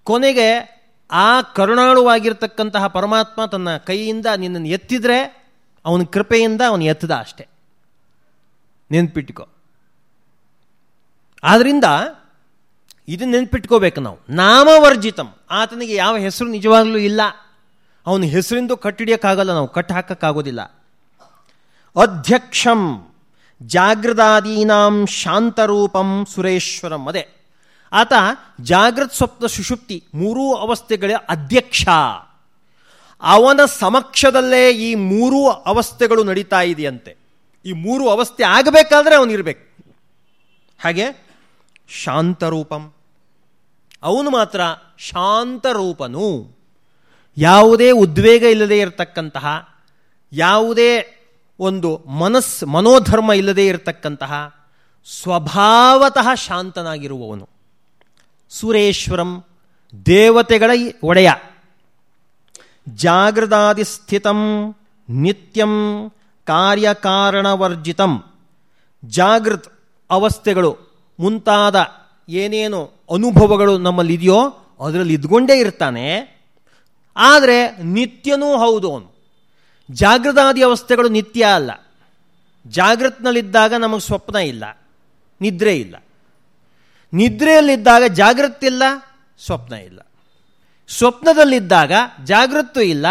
ಕೊನೆಗೆ ಆ ಕರುಣಾಳುವಾಗಿರ್ತಕ್ಕಂತಹ ಪರಮಾತ್ಮ ತನ್ನ ಕೈಯಿಂದ ನಿನ್ನನ್ನು ಎತ್ತಿದರೆ ಅವನ ಕೃಪೆಯಿಂದ ಅವನು ಎತ್ತದ ಅಷ್ಟೆ. ನೆನ್ಪಿಟ್ಕೋ. ಆದ್ರಿಂದ ಇದನ್ನ ನೆನ್ಪಿಟ್ಕೋಬೇಕು ನಾವು. ನಾಮವರ್ಜಿತಂ. ಆತನಿಗೆ ಯಾವ ಹೆಸರು ನಿಜವಾಗ್ಲೂ ಇಲ್ಲ. ಅವನ ಹೆಸರಿಂದ ಕಟ್ಟಿಡಿಯೋಕ್ಕಾಗಲ್ಲ ನಾವು, ಕಟ್ಟು ಹಾಕಕ್ಕಾಗೋದಿಲ್ಲ. ಅಧ್ಯಕ್ಷಂ ಜಾಗೃತಾದೀನಾಂ ಶಾಂತರೂಪಂ ಸುರೇಶ್ವರಂ ಅದೇ. ಆತ ಜಾಗೃತ್ ಸ್ವಪ್ನ ಸುಷುಪ್ತಿ ಮೂರೂ ಅವಸ್ಥೆಗಳ ಅಧ್ಯಕ್ಷ. ಅವನ ಸಮಕ್ಷದಲ್ಲೇ ಈ ಮೂರೂ ಅವಸ್ಥೆಗಳು ನಡೀತಾ ಇದೆಯಂತೆ. ಈ ಮೂರು ಅವಸ್ಥೆ ಆಗಬೇಕಾದ್ರೆ ಅವನಿರ್ಬೇಕು ಹಾಗೆ ಶಾಂತರೂಪಂ. ಅವನು ಮಾತ್ರ ಶಾಂತರೂಪನು. ಯಾವುದೇ ಉದ್ವೇಗ ಇಲ್ಲದೆ ಇರತಕ್ಕಂತಹ, ಯಾವುದೇ ಒಂದು ಮನಸ್ ಮನೋಧರ್ಮ ಇಲ್ಲದೆ ಇರತಕ್ಕಂತಹ ಸ್ವಭಾವತಃ ಶಾಂತನಾಗಿರುವವನು. ಸುರೇಶ್ವರಂ ದೇವತೆಗಳ ಒಡೆಯ. ಜಾಗೃದಾದಿ ಸ್ಥಿತಂ ನಿತ್ಯಂ ಕಾರ್ಯಕಾರಣವರ್ಜಿತಂ. ಜಾಗೃತ್ ಅವಸ್ಥೆಗಳು ಮುಂತಾದ ಏನೇನು ಅನುಭವಗಳು ನಮ್ಮಲ್ಲಿದೆಯೋ ಅದರಲ್ಲಿ ಇದ್ಕೊಂಡೇ ಇರ್ತಾನೆ. ಆದರೆ ನಿತ್ಯನೂ ಹೌದು ಅವನು. ಜಾಗೃತಾದಿ ಅವಸ್ಥೆಗಳು ನಿತ್ಯ ಅಲ್ಲ. ಜಾಗೃತ್ನಲ್ಲಿದ್ದಾಗ ನಮಗೆ ಸ್ವಪ್ನ ಇಲ್ಲ, ನಿದ್ರೆ ಇಲ್ಲ. ನಿದ್ರೆಯಲ್ಲಿದ್ದಾಗ ಜಾಗೃತಿ ಇಲ್ಲ, ಸ್ವಪ್ನ ಇಲ್ಲ. ಸ್ವಪ್ನದಲ್ಲಿದ್ದಾಗ ಜಾಗೃತ್ತು ಇಲ್ಲ,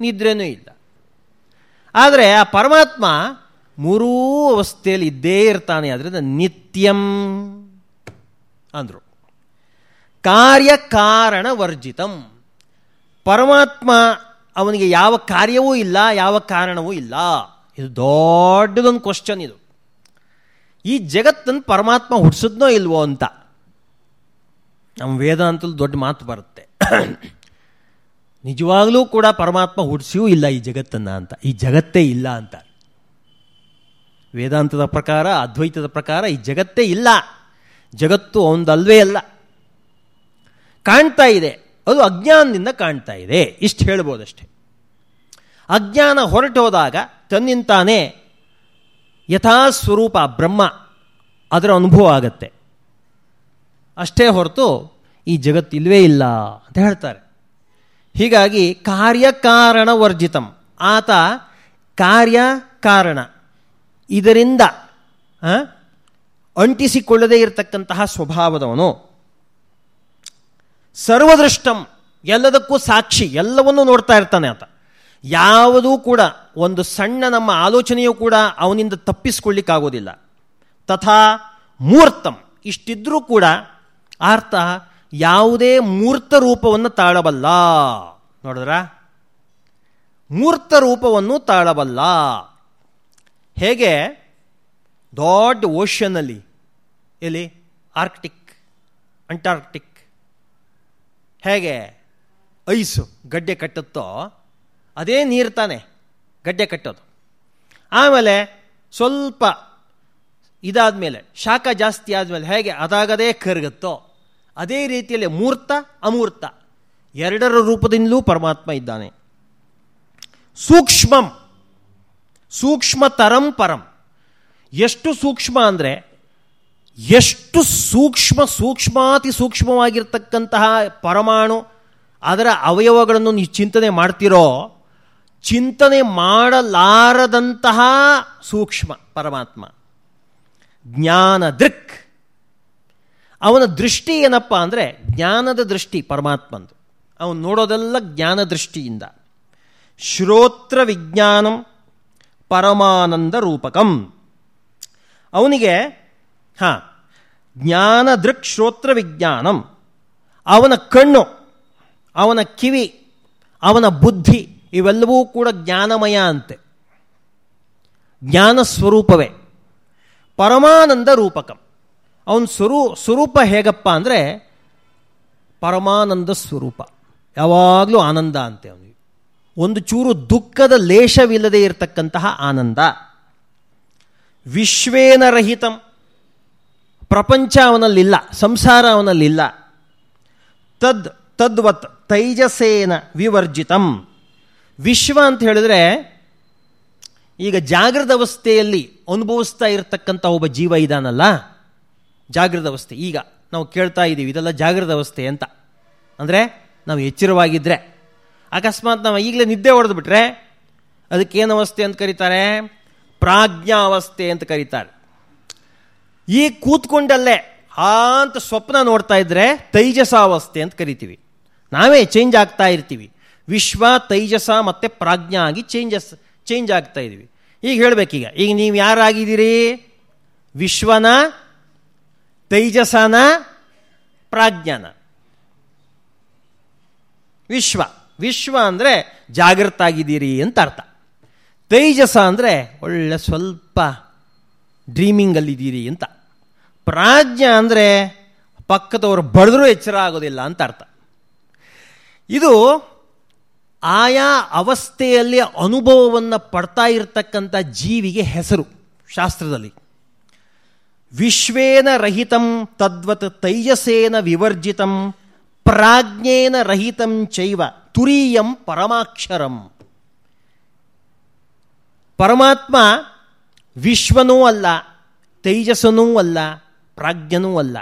ನಿದ್ರೆನೂ ಇಲ್ಲ. ಆದರೆ ಆ ಪರಮಾತ್ಮ ಮೂರೂ ಅವಸ್ಥೆಯಲ್ಲಿ ಇದ್ದೇ ಇರ್ತಾನೆ. ಅದರಿಂದ ನಿತ್ಯಂ ಅಂದರು. ಕಾರ್ಯಕಾರಣ ವರ್ಜಿತಂ. ಪರಮಾತ್ಮ ಅವನಿಗೆ ಯಾವ ಕಾರ್ಯವೂ ಇಲ್ಲ, ಯಾವ ಕಾರಣವೂ ಇಲ್ಲ. ಇದು ದೊಡ್ಡದೊಂದು ಕ್ವಶನ್ ಇದು. ಈ ಜಗತ್ತನ್ನು ಪರಮಾತ್ಮ ಹುಟ್ಟಿಸಿದ್ನೋ ಇಲ್ವೋ ಅಂತ. ನಮ್ಮ ವೇದಾಂತಲ್ಲಿ ದೊಡ್ಡ ಮಾತು ಬರುತ್ತೆ. ನಿಜವಾಗಲೂ ಕೂಡ ಪರಮಾತ್ಮ ಹುಟ್ಟಿಸಿಯೂ ಇಲ್ಲ ಈ ಜಗತ್ತನ್ನು ಅಂತ, ಈ ಜಗತ್ತೇ ಇಲ್ಲ ಅಂತ. ವೇದಾಂತದ ಪ್ರಕಾರ, ಅದ್ವೈತದ ಪ್ರಕಾರ ಈ ಜಗತ್ತೇ ಇಲ್ಲ. ಜಗತ್ತು ಅವನದಲ್ವೇ ಅಲ್ಲ. ಕಾಣ್ತಾ ಇದೆ. ಅದು ಅಜ್ಞಾನದಿಂದ ಕಾಣ್ತಾ ಇದೆ. ಇಷ್ಟು ಹೇಳ್ಬೋದಷ್ಟೆ. ಅಜ್ಞಾನ ಹೊರಟು ಹೋದಾಗ ತನ್ನಿಂತಾನೇ ಯಥಾಸ್ವರೂಪ ಬ್ರಹ್ಮ ಅದರ ಅನುಭವ ಆಗತ್ತೆ. ಅಷ್ಟೇ ಹೊರತು ಈ ಜಗತ್ತು ಇಲ್ಲವೇ ಇಲ್ಲ ಅಂತ ಹೇಳ್ತಾರೆ. ಹೀಗಾಗಿ ಕಾರ್ಯಕಾರಣ ವರ್ಜಿತಂ. ಆತ ಕಾರ್ಯ ಕಾರಣ ಇದರಿಂದ ಅಂಟಿಸಿಕೊಳ್ಳದೇ ಇರತಕ್ಕಂತಹ ಸ್ವಭಾವದವನು. ಸರ್ವದೃಷ್ಟಂ, ಎಲ್ಲದಕ್ಕೂ ಸಾಕ್ಷಿ, ಎಲ್ಲವನ್ನೂ ನೋಡ್ತಾ ಇರ್ತಾನೆ ಆತ. ಯಾವುದೂ ಕೂಡ, ಒಂದು ಸಣ್ಣ ನಮ್ಮ ಆಲೋಚನೆಯೂ ಕೂಡ ಅವನಿಂದ ತಪ್ಪಿಸ್ಕೊಳ್ಳಿಕ್ಕಾಗೋದಿಲ್ಲ. ತಥಾ ಮೂರ್ತಂ, ಇಷ್ಟಿದ್ರೂ ಕೂಡ ಅರ್ಥ ಯಾವುದೇ ಮೂರ್ತ ರೂಪವನ್ನು ತಾಳಬಲ್ಲ. ನೋಡಿದ್ರ? ಮೂರ್ತ ರೂಪವನ್ನು ತಾಳಬಲ್ಲ. ಹೇಗೆ? ದೊಡ್ಡ ಓಷನಲ್ಲಿ ಎಲ್ಲಿ? Arctic, Antarctic. ಹೇಗೆ? ಐಸು ಗಡ್ಡೆ ಕಟ್ಟುತ್ತೋ, ಅದೇ ನೀರು ತಾನೆ ಗಡ್ಡೆ ಕಟ್ಟೋದು. ಆಮೇಲೆ ಸ್ವಲ್ಪ ಇದಾದ ಮೇಲೆ ಶಾಖ ಜಾಸ್ತಿ ಆದಮೇಲೆ ಹೇಗೆ? ಅದಾಗದೇ ಕರಗುತ್ತೋ. ಅದೇ ರೀತಿಯಲ್ಲಿ ಮೂರ್ತ, ಅಮೂರ್ತ. ಎರಡರ ರೂಪದಿಂದಲೂ ಪರಮಾತ್ಮ ಇದ್ದಾನೆ. ಸೂಕ್ಷ್ಮಂ. ಸೂಕ್ಷ್ಮತರಂ ಪರಂ. ಎಷ್ಟು ಸೂಕ್ಷ್ಮ ಅಂದರೆ, ಎಷ್ಟು ಸೂಕ್ಷ್ಮ ಸೂಕ್ಷ್ಮಾತಿ ಸೂಕ್ಷ್ಮವಾಗಿರ್ತಕ್ಕಂತಹ ಪರಮಾಣು ಅದರ ಅವಯವಗಳನ್ನು ನೀವು ಚಿಂತನೆ ಮಾಡ್ತಿರೋ, ಚಿಂತನೆ ಮಾಡಲಾರದಂತಹ ಸೂಕ್ಷ್ಮ ಪರಮಾತ್ಮ. ಜ್ಞಾನ ದೃಕ್ ಅವನ ದೃಷ್ಟಿ ಏನಪ್ಪ ಅಂದರೆ ಜ್ಞಾನದ ದೃಷ್ಟಿ ಪರಮಾತ್ಮಂದು. ಅವನು ನೋಡೋದೆಲ್ಲ ಜ್ಞಾನ ದೃಷ್ಟಿಯಿಂದ. ಶ್ರೋತ್ರ ವಿಜ್ಞಾನಂ ಪರಮಾನಂದ ರೂಪಕಂ. ಅವನಿಗೆ, ಹಾಂ, ಜ್ಞಾನ ದೃಕ್ ಶ್ರೋತ್ರ ವಿಜ್ಞಾನಂ. ಅವನ ಕಣ್ಣು, ಅವನ ಕಿವಿ, ಅವನ ಬುದ್ಧಿ ಇವೆಲ್ಲವೂ ಕೂಡ ಜ್ಞಾನಮಯ ಅಂತೆ. ಜ್ಞಾನ ಸ್ವರೂಪವೇ. ಪರಮಾನಂದ ರೂಪಕಂ. ಅವನ ಸ್ವರೂ, ಸ್ವರೂಪ ಹೇಗಪ್ಪ ಅಂದರೆ ಪರಮಾನಂದ ಸ್ವರೂಪ. ಯಾವಾಗಲೂ ಆನಂದ ಅಂತೆ ಅವನಿಗೆ. ಒಂದು ಚೂರು ದುಃಖದ ಲೇಷವಿಲ್ಲದೆ ಇರತಕ್ಕಂತಹ ಆನಂದ. ವಿಶ್ವೇನ ರಹಿತಂ. ಪ್ರಪಂಚ ಅವನಲ್ಲಿಲ್ಲ, ಸಂಸಾರ ಅವನಲ್ಲಿಲ್ಲ. ತದ್, ತದ್ವತ್ ತೈಜಸೇನ ವಿವರ್ಜಿತಂ. ವಿಶ್ವ ಅಂತ ಹೇಳಿದ್ರೆ ಈಗ ಜಾಗೃತ ಅವಸ್ಥೆಯಲ್ಲಿ ಅನುಭವಿಸ್ತಾ ಇರತಕ್ಕಂಥ ಒಬ್ಬ ಜೀವ ಇದಾನಲ್ಲ? ಜಾಗೃತ ಅವಸ್ಥೆ. ಈಗ ನಾವು ಕೇಳ್ತಾ ಇದ್ದೀವಿ, ಇದೆಲ್ಲ ಜಾಗೃತ ಅವಸ್ಥೆ ಅಂತ. ಅಂದರೆ ನಾವು ಎಚ್ಚರವಾಗಿದ್ದರೆ ಅಕಸ್ಮಾತ್ ನಾವು ಈಗಲೇ ನಿದ್ದೆ ಹೊಡೆದು ಬಿಟ್ರೆ ಅದಕ್ಕೇನು ಅವಸ್ಥೆ ಅಂತ ಕರೀತಾರೆ? ಪ್ರಾಜ್ಞಾವಸ್ಥೆ ಅಂತ ಕರೀತಾರೆ. ಈ ಕೂತ್ಕೊಂಡಲ್ಲೇ ಅಂತ ಸ್ವಪ್ನ ನೋಡ್ತಾ ಇದ್ರೆ ತೈಜಸಾವಸ್ಥೆ ಅಂತ ಕರಿತೀವಿ. ನಾವೇ ಚೇಂಜ್ ಆಗ್ತಾ ಇರ್ತೀವಿ. ವಿಶ್ವ, ತೈಜಸ ಮತ್ತು ಪ್ರಾಜ್ಞಾ ಆಗಿ ಚೇಂಜಸ್ ಚೇಂಜ್ ಆಗ್ತಾ ಇದ್ದೀವಿ. ಈಗ ಹೇಳಬೇಕೀಗ. ಈಗ ನೀವು ಯಾರಾಗಿದ್ದೀರಿ? ವಿಶ್ವನ ತೈಜಸನ ಪ್ರಾಜ್ಞಾನ. ವಿಶ್ವ. ವಿಶ್ವ ಅಂದರೆ ಜಾಗೃತಾಗಿದ್ದೀರಿ ಅಂತ ಅರ್ಥ. ತೈಜಸ ಅಂದರೆ ಒಳ್ಳೆ ಸ್ವಲ್ಪ ಡ್ರೀಮಿಂಗಲ್ಲಿದ್ದೀರಿ ಅಂತ. ಪ್ರಾಜ್ಞ ಅಂದರೆ ಪಕ್ಕದವರು ಬಡಿದ್ರೂ ಎಚ್ಚರ ಆಗೋದಿಲ್ಲ ಅಂತ ಅರ್ಥ. ಇದು ಆಯಾ ಅವಸ್ಥೆಯಲ್ಲಿ ಅನುಭವವನ್ನು ಪಡ್ತಾ ಇರತಕ್ಕಂಥ ಜೀವಿಗೆ ಹೆಸರು ಶಾಸ್ತ್ರದಲ್ಲಿ. ವಿಶ್ವೇನ ರಹಿತಂ ತದ್ವತ್ ತೈಜಸೇನ ವಿವರ್ಜಿತಂ ಪ್ರಾಜ್ಞೇನ ರಹಿತಂ ಚೈವ ತುರೀಯಂ ಪರಮಾಕ್ಷರಂ. ಪರಮಾತ್ಮ ವಿಶ್ವನೂ ಅಲ್ಲ, ತೈಜಸನೂ ಅಲ್ಲ, ಪ್ರಾಜ್ಞನೂ ಅಲ್ಲ.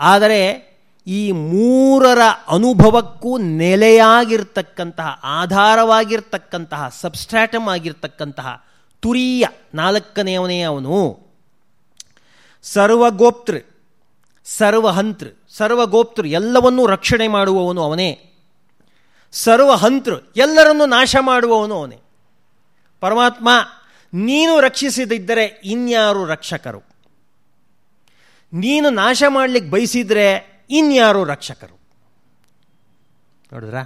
ಆದರೆ ಈ ಮೂರರ ಅನುಭವಕ್ಕೂ ನೆಲೆಯಾಗಿರ್ತಕ್ಕಂತಹ, ಆಧಾರವಾಗಿರ್ತಕ್ಕಂತಹ, ಸಬ್ಸ್ಟ್ರಾಟಮ್ ಆಗಿರ್ತಕ್ಕಂತಹ ತುರೀಯ ನಾಲ್ಕನೆಯವನೇ ಅವನು. ಸರ್ವಗೋಪ್ತೃ, ಸರ್ವಹಂತೃ, ಸರ್ವಗೋಪ್ತೃ, ಎಲ್ಲವನ್ನೂ ರಕ್ಷಣೆ ಮಾಡುವವನು ಅವನೇ. ಸರ್ವಹಂತೃ, ಎಲ್ಲರನ್ನೂ ನಾಶ ಮಾಡುವವನು ಅವನೇ. ಪರಮಾತ್ಮ, ನೀನು ರಕ್ಷಿಸದಿದ್ದರೆ ಇನ್ಯಾರು ರಕ್ಷಕರು? ನೀನು ನಾಶ ಮಾಡಲಿಕ್ಕೆ ಬಯಸಿದರೆ ಇನ್ಯಾರು ರಕ್ಷಕರು? ನೋಡಿದ್ರ?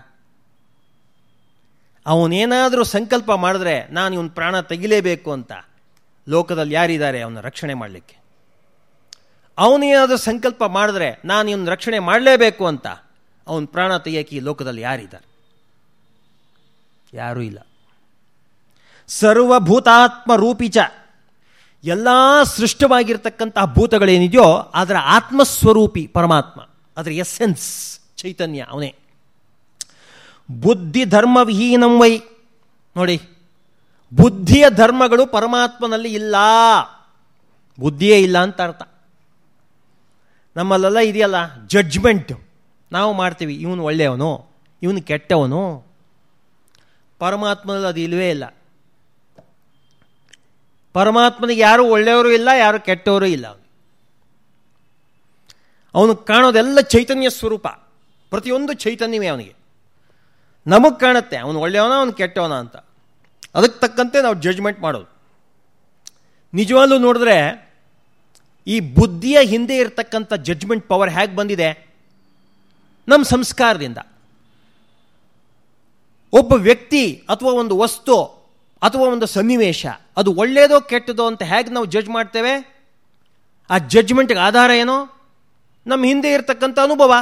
ಅವನೇನಾದರೂ ಸಂಕಲ್ಪ ಮಾಡಿದ್ರೆ ನಾನು ಇವನು ಪ್ರಾಣ ತೆಗಿಲೇಬೇಕು ಅಂತ ಲೋಕದಲ್ಲಿ ಯಾರಿದ್ದಾರೆ ಅವನ ರಕ್ಷಣೆ ಮಾಡಲಿಕ್ಕೆ? ಅವನೇನಾದರೂ ಸಂಕಲ್ಪ ಮಾಡಿದ್ರೆ ನಾನು ಇವನು ರಕ್ಷಣೆ ಮಾಡಲೇಬೇಕು ಅಂತ. ಅವನ ಪ್ರಾಣ ತೆಗಿಯಕ್ಕೆ ಈ ಲೋಕದಲ್ಲಿ ಯಾರಿದ್ದಾರೆ? ಯಾರೂ ಇಲ್ಲ. ಸರ್ವಭೂತಾತ್ಮ ರೂಪಿಚ ಎಲ್ಲ ಸೃಷ್ಟವಾಗಿರ್ತಕ್ಕಂತಹ ಭೂತಗಳೇನಿದೆಯೋ ಅದರ ಆತ್ಮಸ್ವರೂಪಿ ಪರಮಾತ್ಮ, ಅದರ ಎಸ್ಸೆನ್ಸ್ ಚೈತನ್ಯ ಅವನೇ. ಬುದ್ಧಿ ಧರ್ಮವಿಹೀನಂ ವೈ. ನೋಡಿ, ಬುದ್ಧಿಯ ಧರ್ಮಗಳು ಪರಮಾತ್ಮನಲ್ಲಿ ಇಲ್ಲ. ಬುದ್ಧಿಯೇ ಇಲ್ಲ ಅಂತ ಅರ್ಥ. ನಮ್ಮಲ್ಲೆಲ್ಲ ಇದೆಯಲ್ಲ? ಜಡ್ಜ್ಮೆಂಟ್ ನಾವು ಮಾಡ್ತೀವಿ, ಇವನು ಒಳ್ಳೆಯವನು, ಇವನು ಕೆಟ್ಟವನು. ಪರಮಾತ್ಮನಲ್ಲಿ ಅದು ಇಲ್ಲವೇ ಇಲ್ಲ. ಪರಮಾತ್ಮನಿಗೆ ಯಾರು ಒಳ್ಳೆಯವರು ಇಲ್ಲ, ಯಾರು ಕೆಟ್ಟವರು ಇಲ್ಲ. ಅವನು ಕಾಣೋದೆಲ್ಲ ಚೈತನ್ಯ ಸ್ವರೂಪ. ಪ್ರತಿಯೊಂದು ಚೈತನ್ಯವೇ ಅವನಿಗೆ. ನಮಗೆ ಕಾಣುತ್ತೆ, ಅವನು ಒಳ್ಳೆಯವನ, ಅವನು ಕೆಟ್ಟವನ ಅಂತ. ಅದಕ್ಕೆ ತಕ್ಕಂತೆ ನಾವು ಜಡ್ಜ್ಮೆಂಟ್ ಮಾಡೋದು. ನಿಜವಾಗ್ಲೂ ನೋಡಿದ್ರೆ ಈ ಬುದ್ಧಿಯ ಹಿಂದೆ ಇರತಕ್ಕಂಥ ಜಡ್ಜ್ಮೆಂಟ್ ಪವರ್ ಹೇಗೆ ಬಂದಿದೆ? ನಮ್ಮ ಸಂಸ್ಕಾರದಿಂದ. ಒಬ್ಬ ವ್ಯಕ್ತಿ ಅಥವಾ ಒಂದು ವಸ್ತು ಅಥವಾ ಒಂದು ಸನ್ನಿವೇಶ, ಅದು ಒಳ್ಳೆಯದೋ ಕೆಟ್ಟದೋ ಅಂತ ಹೇಗೆ ನಾವು ಜಡ್ಜ್ ಮಾಡ್ತೇವೆ? ಆ ಜಡ್ಜ್ಮೆಂಟ್ಗೆ ಆಧಾರ ಏನೋ? ನಮ್ಮ ಹಿಂದೆ ಇರತಕ್ಕಂಥ ಅನುಭವ.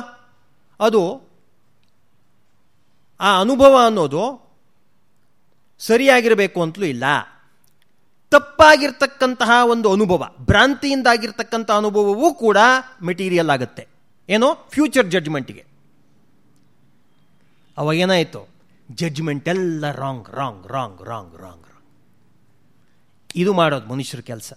ಅದು ಆ ಅನುಭವ ಅನ್ನೋದು ಸರಿಯಾಗಿರಬೇಕು ಅಂತಲೂ ಇಲ್ಲ. ತಪ್ಪಾಗಿರ್ತಕ್ಕಂತಹ ಒಂದು ಅನುಭವ ಭ್ರಾಂತಿಯಿಂದಾಗಿರ್ತಕ್ಕಂಥ ಅನುಭವವೂ ಕೂಡ ಮೆಟೀರಿಯಲ್ ಆಗುತ್ತೆ. ಏನೋ? ಫ್ಯೂಚರ್ ಜಡ್ಜ್ಮೆಂಟಿಗೆ ಅವಾಗೇನಾಯಿತು ಜಡ್ಜ್ಮೆಂಟ್ ಎಲ್ಲ wrong wrong wrong wrong wrong wrong ಇದು ಮಾಡೋದು ಮನುಷ್ಯರ ಕೆಲಸ.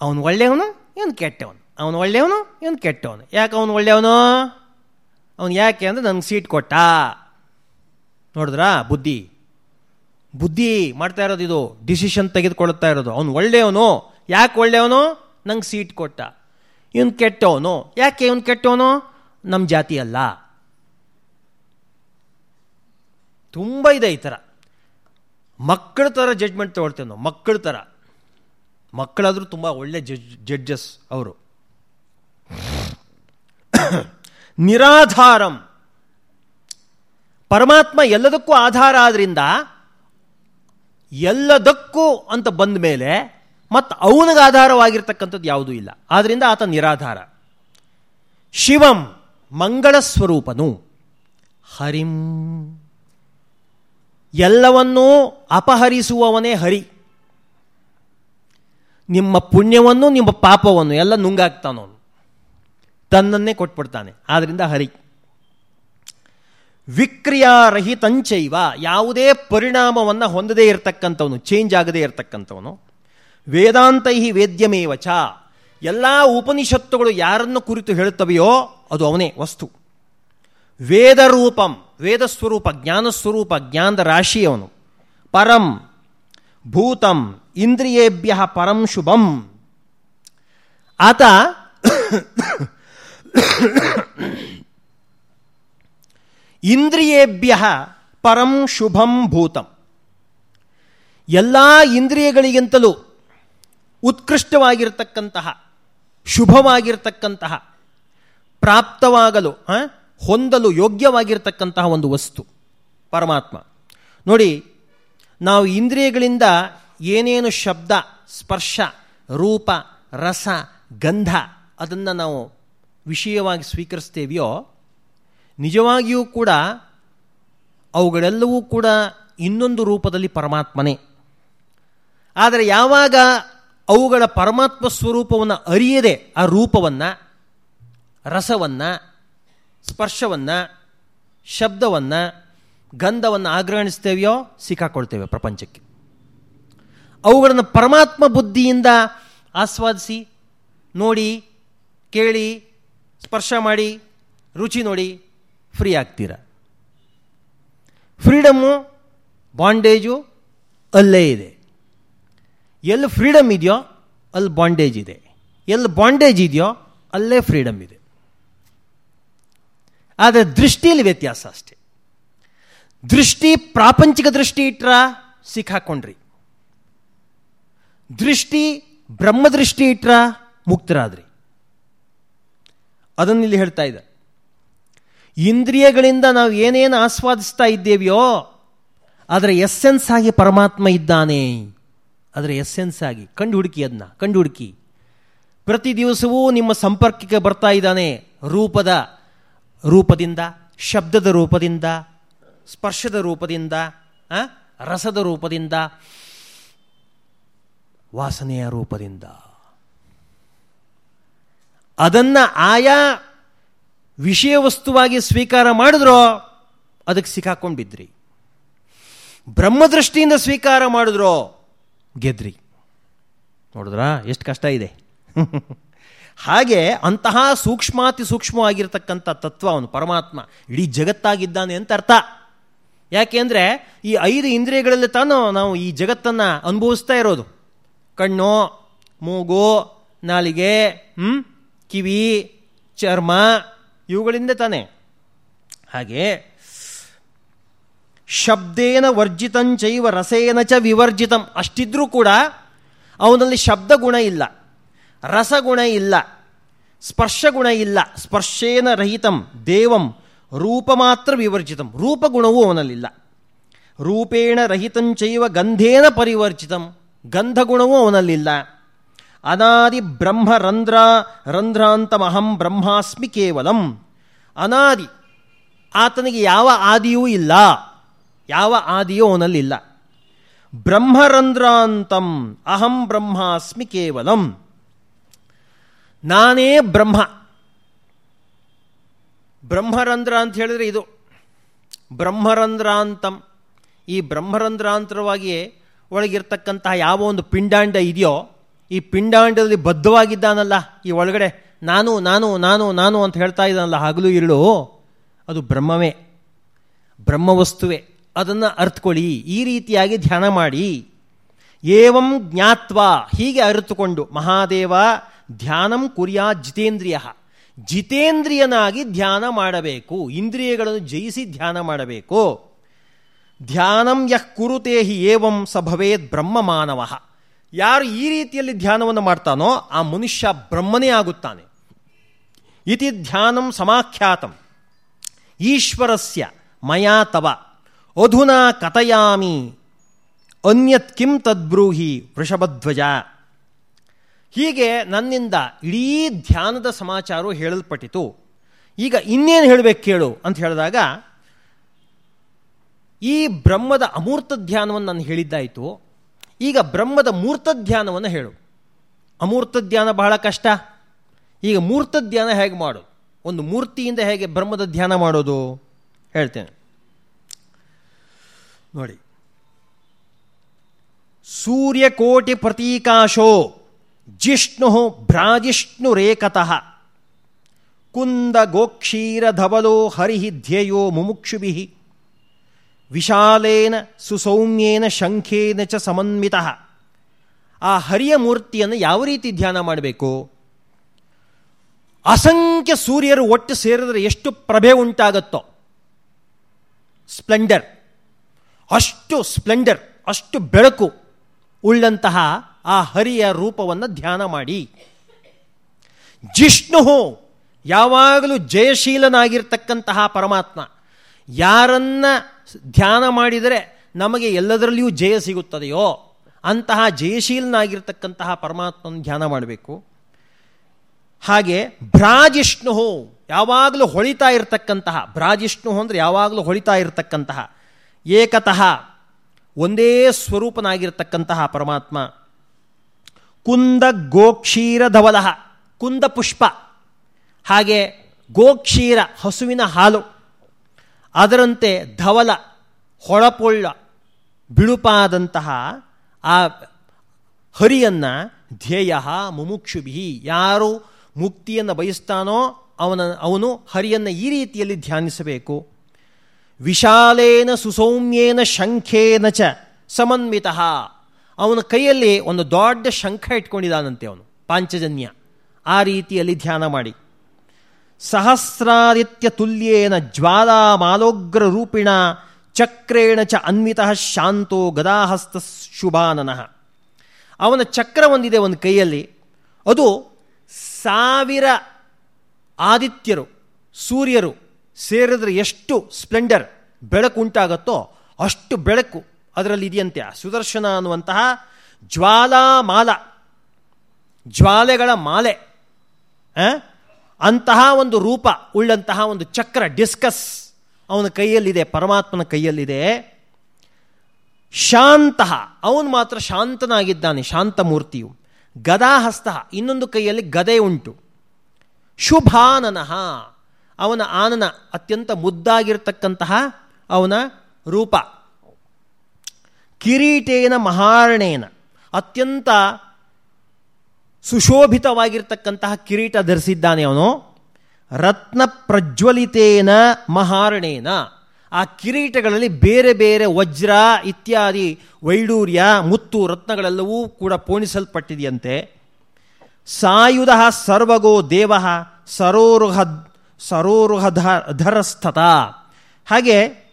ಅವನು ಒಳ್ಳೆಯವನು, ಇವನು ಕೆಟ್ಟವನು. ಅವನು ಒಳ್ಳೆಯವನು, ಇವನು ಕೆಟ್ಟವನು. ಯಾಕೆ ಅವನು ಒಳ್ಳೆಯವನು? ಅವನು ಯಾಕೆ ಅಂದರೆ ನನಗೆ ಸೀಟ್ ಕೊಟ್ಟ. ನೋಡಿದ್ರಾ? ಬುದ್ಧಿ. ಬುದ್ಧಿ ಮಾಡ್ತಾ ಇರೋದು ಇದು. ಡಿಸಿಷನ್ ತೆಗೆದುಕೊಳ್ತಾ ಇರೋದು. ಅವನು ಒಳ್ಳೆಯವನು? ಯಾಕೆ ಒಳ್ಳೆಯವನು? ನಂಗೆ ಸೀಟ್ ಕೊಟ್ಟ. ಇವನು ಕೆಟ್ಟವನು? ಯಾಕೆ ಇವನು ಕೆಟ್ಟವನು? ನಮ್ಮ ಜಾತಿ ಅಲ್ಲ. ತುಂಬ ಇದೆ ಈ ಥರ ಮಕ್ಕಳ ಥರ ಜಡ್ಜ್ಮೆಂಟ್ ತೊಗೊಳ್ತೇವೆ ನಾವು. ಮಕ್ಕಳ ಥರ ಮಕ್ಕಳಾದರೂ ತುಂಬ ಒಳ್ಳೆ ಜಡ್ಜ್ ಜಡ್ಜಸ್ ಅವರು. ನಿರಾಧಾರಂ. ಪರಮಾತ್ಮ ಎಲ್ಲದಕ್ಕೂ ಆಧಾರ ಆದ್ರಿಂದ ಎಲ್ಲದಕ್ಕೂ ಅಂತ ಬಂದ ಮೇಲೆ ಮತ್ತು ಅವನಿಗೆ ಆಧಾರವಾಗಿರ್ತಕ್ಕಂಥದ್ದು ಯಾವುದೂ ಇಲ್ಲ. ಆದ್ದರಿಂದ ಆತ ನಿರಾಧಾರ. ಶಿವಂ ಮಂಗಳ ಸ್ವರೂಪನು. ಹರಿಂ. ಎಲ್ಲವನ್ನೂ ಅಪಹರಿಸುವವನೇ ಹರಿ. ನಿಮ್ಮ ಪುಣ್ಯವನ್ನು ನಿಮ್ಮ ಪಾಪವನ್ನು ಎಲ್ಲ ನುಂಗಾಕ್ತಾನವನು. ತನ್ನನ್ನೇ ಕೊಟ್ಬಿಡ್ತಾನೆ. ಆದ್ದರಿಂದ ಹರಿ. ವಿಕ್ರಿಯಾರಹಿತಂಚೈವ. ಯಾವುದೇ ಪರಿಣಾಮವನ್ನು ಹೊಂದದೇ ಇರತಕ್ಕಂಥವನು ಚೇಂಜ್ ಆಗದೇ ಇರತಕ್ಕಂಥವನು. ವೇದಾಂತೈ ವೇದ್ಯಮೇವ ಚ. ಎಲ್ಲ ಉಪನಿಷತ್ತುಗಳು ಯಾರನ್ನು ಕುರಿತು ಹೇಳುತ್ತವೆಯೋ ಅದು ಅವನೇ, ವಸ್ತು. ವೇದರೂಪಂ ವೇದ ಸ್ವರೂಪ ಜ್ಞಾನಸ್ವರೂಪ ಜ್ಞಾನದ ರಾಶಿ ಅವನು ಪರಂ, ಭೂತಂ, ಇಂದ್ರಿಯೇಭ್ಯ ಪರಂ ಶುಭಂ. ಆತ ಇಂದ್ರಿಯೇಭ್ಯ ಪರಂ ಶುಭಂ ಭೂತಂ. ಎಲ್ಲ ಇಂದ್ರಿಯಗಳಿಗಿಂತಲೂ ಉತ್ಕೃಷ್ಟವಾಗಿರ್ತಕ್ಕಂತಹ, ಶುಭವಾಗಿರ್ತಕ್ಕಂತಹ, ಪ್ರಾಪ್ತವಾಗಲು ಹೊಂದಲು ಯೋಗ್ಯವಾಗಿರ್ತಕ್ಕಂತಹ ಒಂದು ವಸ್ತು, ಪರಮಾತ್ಮ. ನೋಡಿ, ನಾವು ಇಂದ್ರಿಯಗಳಿಂದ ಏನೇನು ಶಬ್ದ, ಸ್ಪರ್ಶ, ರೂಪ, ರಸ, ಗಂಧ ಅದನ್ನು ನಾವು ವಿಷಯವಾಗಿ ಸ್ವೀಕರಿಸ್ತೇವೆಯೋ ನಿಜವಾಗಿಯೂ ಕೂಡ ಅವುಗಳೆಲ್ಲವೂ ಕೂಡ ಇನ್ನೊಂದು ರೂಪದಲ್ಲಿ ಪರಮಾತ್ಮನೇ. ಆದರೆ ಯಾವಾಗ ಅವುಗಳ ಪರಮಾತ್ಮ ಸ್ವರೂಪವನ್ನು ಅರಿಯದೆ ಆ ರೂಪವನ್ನು, ರಸವನ್ನು, ಸ್ಪರ್ಶವನ್ನು, ಶಬ್ದವನ್ನು, ಗಂಧವನ್ನು ಆಗ್ರಹಣಿಸ್ತೇವೆಯೋ ಸಿಕ್ಕಾಕೊಳ್ತೇವೆ ಪ್ರಪಂಚಕ್ಕೆ. ಅವುಗಳನ್ನು ಪರಮಾತ್ಮ ಬುದ್ಧಿಯಿಂದ ಆಸ್ವಾದಿಸಿ, ನೋಡಿ, ಕೇಳಿ, ಸ್ಪರ್ಶ ಮಾಡಿ, ರುಚಿ ನೋಡಿ ಫ್ರೀ ಆಗ್ತೀರ? ಫ್ರೀಡಮ್ಮು ಬಾಂಡೇಜು ಅಲ್ಲೇ ಇದೆ. ಎಲ್ಲಿ ಫ್ರೀಡಮ್ ಇದೆಯೋ ಅಲ್ಲಿ ಬಾಂಡೇಜ್ ಇದೆ. ಎಲ್ಲಿ ಬಾಂಡೇಜ್ ಇದೆಯೋ ಅಲ್ಲೇ ಫ್ರೀಡಮ್ ಇದೆ. ಆದರೆ ದೃಷ್ಟಿಯಲ್ಲಿ ವ್ಯತ್ಯಾಸ ಅಷ್ಟೆ. ದೃಷ್ಟಿ, ಪ್ರಾಪಂಚಿಕ ದೃಷ್ಟಿ ಇಟ್ರ ಸಿಕ್ಕಾಕೊಂಡ್ರಿ. ದೃಷ್ಟಿ, ಬ್ರಹ್ಮದೃಷ್ಟಿ ಇಟ್ರ ಮುಕ್ತರಾದ್ರಿ. ಅದನ್ನು ಇಲ್ಲಿ ಹೇಳ್ತಾ ಇದೆ ಇಂದ್ರಿಯಗಳಿಂದ ನಾವು ಏನೇನು ಆಸ್ವಾದಿಸ್ತಾ ಇದ್ದೇವೆಯೋ, ಅದರ ಎಸ್ಸೆನ್ಸ್ ಆಗಿ ಪರಮಾತ್ಮ ಇದ್ದಾನೆ. ಅದರ ಎಸ್ಸೆನ್ಸ್ ಆಗಿ ಕಂಡು ಹುಡುಕಿ ಅದನ್ನ ಕಂಡು ಹುಡುಕಿ ಪ್ರತಿ ದಿವಸವೂ ನಿಮ್ಮ ಸಂಪರ್ಕಕ್ಕೆ ಬರ್ತಾ ಇದ್ದಾನೆ. ರೂಪದ ರೂಪದಿಂದ, ಶಬ್ದದ ರೂಪದಿಂದ, ಸ್ಪರ್ಶದ ರೂಪದಿಂದ ರಸದ ರೂಪದಿಂದ, ವಾಸನೆಯ ರೂಪದಿಂದ. ಅದನ್ನು ಆಯಾ ವಿಷಯ ವಸ್ತುವಾಗಿ ಸ್ವೀಕಾರ ಮಾಡಿದ್ರೋ ಅದಕ್ಕೆ ಸಿಕ್ಕಾಕೊಂಡಿದ್ರಿ. ಬ್ರಹ್ಮದೃಷ್ಟಿಯಿಂದ ಸ್ವೀಕಾರ ಮಾಡಿದ್ರೋ ಗೆದ್ರಿ. ನೋಡಿದ್ರಾ? ಎಷ್ಟು ಕಷ್ಟ ಇದೆ. ಹಾಗೆ ಅಂತಹ ಸೂಕ್ಷ್ಮಾತಿ ಸೂಕ್ಷ್ಮವಾಗಿರ್ತಕ್ಕಂಥ ತತ್ವ ಅವನು, ಪರಮಾತ್ಮ, ಇಡೀ ಜಗತ್ತಾಗಿದ್ದಾನೆ ಅಂತ ಅರ್ಥ. ಯಾಕೆಂದರೆ ಈ ಐದು ಇಂದ್ರಿಯಗಳಲ್ಲಿ ತಾನು ನಾವು ಈ ಜಗತ್ತನ್ನು ಅನುಭವಿಸ್ತಾ ಇರೋದು. ಕಣ್ಣು, ಮೂಗು, ನಾಲಿಗೆ ಕಿವಿ, ಚರ್ಮ ಇವುಗಳಿಂದ ತಾನೆ. ಹಾಗೆ, ಶಬ್ದೇನ ವರ್ಜಿತಂಚೈವ ರಸೇನ ಚ ವಿವರ್ಜಿತಂ. ಅಷ್ಟಿದ್ರೂ ಕೂಡ ಅವನಲ್ಲಿ ಶಬ್ದ ಗುಣ ಇಲ್ಲ. ರಸಗುಣ ಇಲ್ಲ. ಸ್ಪರ್ಶಗುಣ ಇಲ್ಲ. ಸ್ಪರ್ಶೇನ ರಹಿತಂ, ದೇವಂ, ರೂಪ ಮಾತ್ರ ವಿವರ್ಜಿತಂ. ರೂಪಗುಣವೂ ಅವನಲ್ಲಿಲ್ಲ. ರೂಪೇಣ ರಹಿತಂಚೈವ ಗಂಧೇನ ಪರಿವರ್ಜಿತಂ. ಗಂಧಗುಣವೂ ಅವನಲ್ಲಿಲ್ಲ. ಅನಾದಿ ಬ್ರಹ್ಮ ರಂಧ್ರ ರಂಧ್ರಾಂತಮಹಂ ಬ್ರಹ್ಮಾಸ್ಮಿ ಕೇವಲಂ. ಅನಾದಿ, ಆತನಿಗೆ ಯಾವ ಆದಿಯೂ ಇಲ್ಲ. ಯಾವ ಆದಿಯೂ ಅವನಲ್ಲಿಲ್ಲ. ಬ್ರಹ್ಮರಂಧ್ರಾಂತಂ ಅಹಂ ಬ್ರಹ್ಮಾಸ್ಮಿ ಕೇವಲಂ. ನಾನೇ ಬ್ರಹ್ಮ. ಬ್ರಹ್ಮರಂಧ್ರ ಅಂತ ಹೇಳಿದರೆ ಇದು. ಬ್ರಹ್ಮರಂಧ್ರಾಂತಂ. ಈ ಬ್ರಹ್ಮರಂಧ್ರಾಂತರವಾಗಿ ಒಳಗಿರ್ತಕ್ಕಂತಹ ಯಾವ ಒಂದು ಪಿಂಡಾಂಡ ಇದೆಯೋ ಈ ಪಿಂಡಾಂಡದಲ್ಲಿ ಬದ್ಧವಾಗಿದ್ದಾನಲ್ಲ, ಈ ಒಳಗಡೆ ನಾನು ನಾನು ನಾನು ನಾನು ಅಂತ ಹೇಳ್ತಾ ಇದ್ದಾನಲ್ಲ, ಹಗಲು ಇರುಳು, ಅದು ಬ್ರಹ್ಮವೇ. ಬ್ರಹ್ಮವಸ್ತುವೆ. ಅದನ್ನು ಅರ್ಥಕೊಳ್ಳಿ ಈ ರೀತಿಯಾಗಿ ಧ್ಯಾನ ಮಾಡಿ. ಏವಂ ಜ್ಞಾತ್ವ, ಹೀಗೆ ಅರಿತುಕೊಂಡು, ಮಹಾದೇವ, ಧ್ಯಾನಂ ಕುರಿಯಾ ಜಿತೇಂದ್ರಿಯ. ಜಿತೇಂದ್ರಿಯನಾಗಿ ಧ್ಯಾನ ಮಾಡಬೇಕು, ಇಂದ್ರಿಯಗಳನ್ನು ಜಯಿಸಿ ಧ್ಯಾನ ಮಾಡಬೇಕು. ಧ್ಯಾನಂ ಯಃ ಕುರುತೇಹಿ ಏವಂ ಸ ಭವೇದ್ ಬ್ರಹ್ಮ ಮಾನವ ಯಾರು ಈ ರೀತಿಯಲ್ಲಿ ಧ್ಯಾನವನ್ನು ಮಾಡ್ತಾನೋ ಆ ಮನುಷ್ಯ ಬ್ರಹ್ಮನೇ ಆಗುತ್ತಾನೆ. ಇತಿ ಧ್ಯಾನಂ ಸಮಾಖ್ಯಾತಂ. ಈಶ್ವರಸ್ಯ ಮಯಾ ತವ. ಅಧುನಾ ಕಥಯಾಮಿ. ಅನ್ಯತ್ ಕಿಂ ತದ್ಬ್ರೂಹಿ ವೃಷಭಧ್ವಜ. ಹೀಗೆ ನನ್ನಿಂದ ಇಡೀ ಧ್ಯಾನದ ಸಮಾಚಾರವು ಹೇಳಲ್ಪಟ್ಟಿತು. ಈಗ ಇನ್ನೇನು ಹೇಳಬೇಕು ಕೇಳು ಅಂತ ಹೇಳಿದಾಗ, ಈ ಬ್ರಹ್ಮದ ಅಮೂರ್ತ ಧ್ಯಾನವನ್ನು ನಾನು ಹೇಳಿದ್ದಾಯಿತು. ಈಗ ಬ್ರಹ್ಮದ ಮೂರ್ತ ಧ್ಯಾನವನ್ನು ಹೇಳು. ಅಮೂರ್ತ ಧ್ಯಾನ ಬಹಳ ಕಷ್ಟ. ಈಗ ಮೂರ್ತ ಧ್ಯಾನ ಹೇಗೆ ಮಾಡು? ಒಂದು ಮೂರ್ತಿಯಿಂದ ಹೇಗೆ ಬ್ರಹ್ಮದ ಧ್ಯಾನ ಮಾಡೋದು? ಹೇಳ್ತೇನೆ. ನೋಡಿ. ಸೂರ್ಯಕೋಟಿ ಪ್ರತೀಕಾಶೋ ಜಿಷ್ಣು ಭ್ರಾಜಿಷ್ಣುರೇಕತಃ ಕುಂದ ಗೋಕ್ಷೀರಧವಲೋ ಹರಿಹಿ ಧ್ಯೇಯೋ ಮುಮುಕ್ಷುಭಿ. ವಿಶಾಲೇನ ಸುಸೌಮ್ಯೇನ ಶಂಖೇನ ಚ ಸಮನ್ವಿತ. ಆ ಹರಿಯ ಮೂರ್ತಿಯನ್ನು ಯಾವ ರೀತಿ ಧ್ಯಾನ ಮಾಡಬೇಕು? ಅಸಂಖ್ಯ ಸೂರ್ಯರು ಒಟ್ಟು ಸೇರಿದರೆ ಎಷ್ಟು ಪ್ರಭೆ ಉಂಟಾಗತ್ತೋ? ಸ್ಪ್ಲೆಂಡರ್. ಅಷ್ಟು ಸ್ಪ್ಲೆಂಡರ್, ಅಷ್ಟು ಬೆಳಕು ಉಳ್ಳಂತಹ ಆ ಹರಿಯ ರೂಪವನ್ನು ಧ್ಯಾನ ಮಾಡಿ. ಜಿಷ್ಣು ಯಾವಾಗಲೂ ಜಯಶೀಲನಾಗಿರ್ತಕ್ಕಂತಹ ಪರಮಾತ್ಮ. ಯಾರನ್ನ ಧ್ಯಾನ ಮಾಡಿದರೆ ನಮಗೆ ಎಲ್ಲದರಲ್ಲಿಯೂ ಜಯ ಸಿಗುತ್ತದೆಯೋ, ಅಂತಹ ಜಯಶೀಲನಾಗಿರ್ತಕ್ಕಂತಹ ಪರಮಾತ್ಮನ ಧ್ಯಾನ ಮಾಡಬೇಕು. ಹಾಗೆ ಭ್ರಾಜಿಷ್ಣು ಯಾವಾಗಲೂ ಹೊಳಿತಾ ಇರತಕ್ಕಂತಹ ಭ್ರಾಜಿಷ್ಣು ಅಂದರೆ ಯಾವಾಗಲೂ ಹೊಳಿತಾ ಇರತಕ್ಕಂತಹ, ಏಕತಃ ಒಂದೇ ಸ್ವರೂಪನಾಗಿರ್ತಕ್ಕಂತಹ ಪರಮಾತ್ಮ. ಕುಂದ ಗೋಕ್ಷೀರ ಧವಲಹ ಕುಂದ ಪುಷ್ಪ. ಹಾಗೆ ಗೋಕ್ಷೀರ ಹಸುವಿನ ಹಾಲು. ಅದರಂತೆ ಧವಲ, ಹೊಳಪೊಳ್ಳ, ಬಿಳುಪಾದಂತಹ ಆ ಹರಿಯನ್ನು ಧ್ಯೇಯ ಮುಮುಕ್ಷುಭಿ ಯಾರು ಮುಕ್ತಿಯನ್ನು ಬಯಸ್ತಾನೋ ಅವನ, ಅವನು ಹರಿಯನ್ನು ಈ ರೀತಿಯಲ್ಲಿ ಧ್ಯಾನಿಸಬೇಕು. ವಿಶಾಲೇನ ಸುಸೌಮ್ಯೇನ ಶಂಖೇನ ಚ ಸಮನ್ವಿತ. ಅವನ ಕೈಯಲ್ಲಿ ಒಂದು ದೊಡ್ಡ ಶಂಖ ಇಟ್ಕೊಂಡಿದ್ದಾನಂತೆ ಅವನು, ಪಾಂಚಜನ್ಯ. ಆ ರೀತಿಯಲ್ಲಿ ಧ್ಯಾನ ಮಾಡಿ. ಸಹಸ್ರಾದಿತ್ಯ ತುಲ್ಯೇನ ಜ್ವಾಲಾ ಮಾಲೋಗ್ರ ರೂಪಿಣ ಚಕ್ರೇಣ ಚ ಅನ್ವಿತ ಶಾಂತೋ ಗದಾಹಸ್ತ ಶುಭಾನನಃ. ಅವನ ಚಕ್ರ ಒಂದಿದೆ ಒಂದು ಕೈಯಲ್ಲಿ. ಅದು ಸಾವಿರ ಆದಿತ್ಯರು, ಸೂರ್ಯರು ಸೇರಿದ್ರೆ ಎಷ್ಟು ಸ್ಪ್ಲೆಂಡರ್ ಬೆಳಕು ಉಂಟಾಗತ್ತೋ ಅಷ್ಟು ಬೆಳಕು ಅದರಲ್ಲಿ ಇದೆಯಂತೆ. ಸುದರ್ಶನ ಅನ್ನುವಂತಹ ಜ್ವಾಲಾಮಾಲ, ಜ್ವಾಲೆಗಳ ಮಾಲೆ ಅಂತಹ ಒಂದು ರೂಪ, ಉಳ್ಳಂತಹ ಒಂದು ಚಕ್ರ, ಡಿಸ್ಕಸ್ ಅವನ ಕೈಯಲ್ಲಿದೆ, ಪರಮಾತ್ಮನ ಕೈಯಲ್ಲಿದೆ. ಶಾಂತ, ಅವನು ಮಾತ್ರ ಶಾಂತನಾಗಿದ್ದಾನೆ, ಶಾಂತಮೂರ್ತಿಯು. ಗದಾಹಸ್ತ ಇನ್ನೊಂದು ಕೈಯಲ್ಲಿ ಗದೆ ಉಂಟು. ಶುಭಾನನಃ, ಅವನ ಆನನ ಅತ್ಯಂತ ಮುದ್ದಾಗಿರ್ತಕ್ಕಂತಹ ಅವನ ರೂಪ. ಕಿರೀಟೇನ ಮಹಾರಣೇನ, ಅತ್ಯಂತ ಸುಶೋಭಿತವಾಗಿರ್ತಕ್ಕಂತಹ ಕಿರೀಟ ಧರಿಸಿದ್ದಾನೆ ಅವನು. ರತ್ನ ಪ್ರಜ್ವಲಿತೇನ ಮಹಾರಣೇನ. ಆ ಕಿರೀಟಗಳಲ್ಲಿ ಬೇರೆ ಬೇರೆ ವಜ್ರ ಇತ್ಯಾದಿ, ವೈಡೂರ್ಯ, ಮುತ್ತು, ರತ್ನಗಳೆಲ್ಲವೂ ಕೂಡ ಪೋಣಿಸಲ್ಪಟ್ಟಿದೆಯಂತೆ. ಸಾಯುಧ ಸರ್ವಗೋ ದೇವ ಸರೋರುಹ ಸರೋರುಹಧರಸ್ಥತ ಹಾಗೆ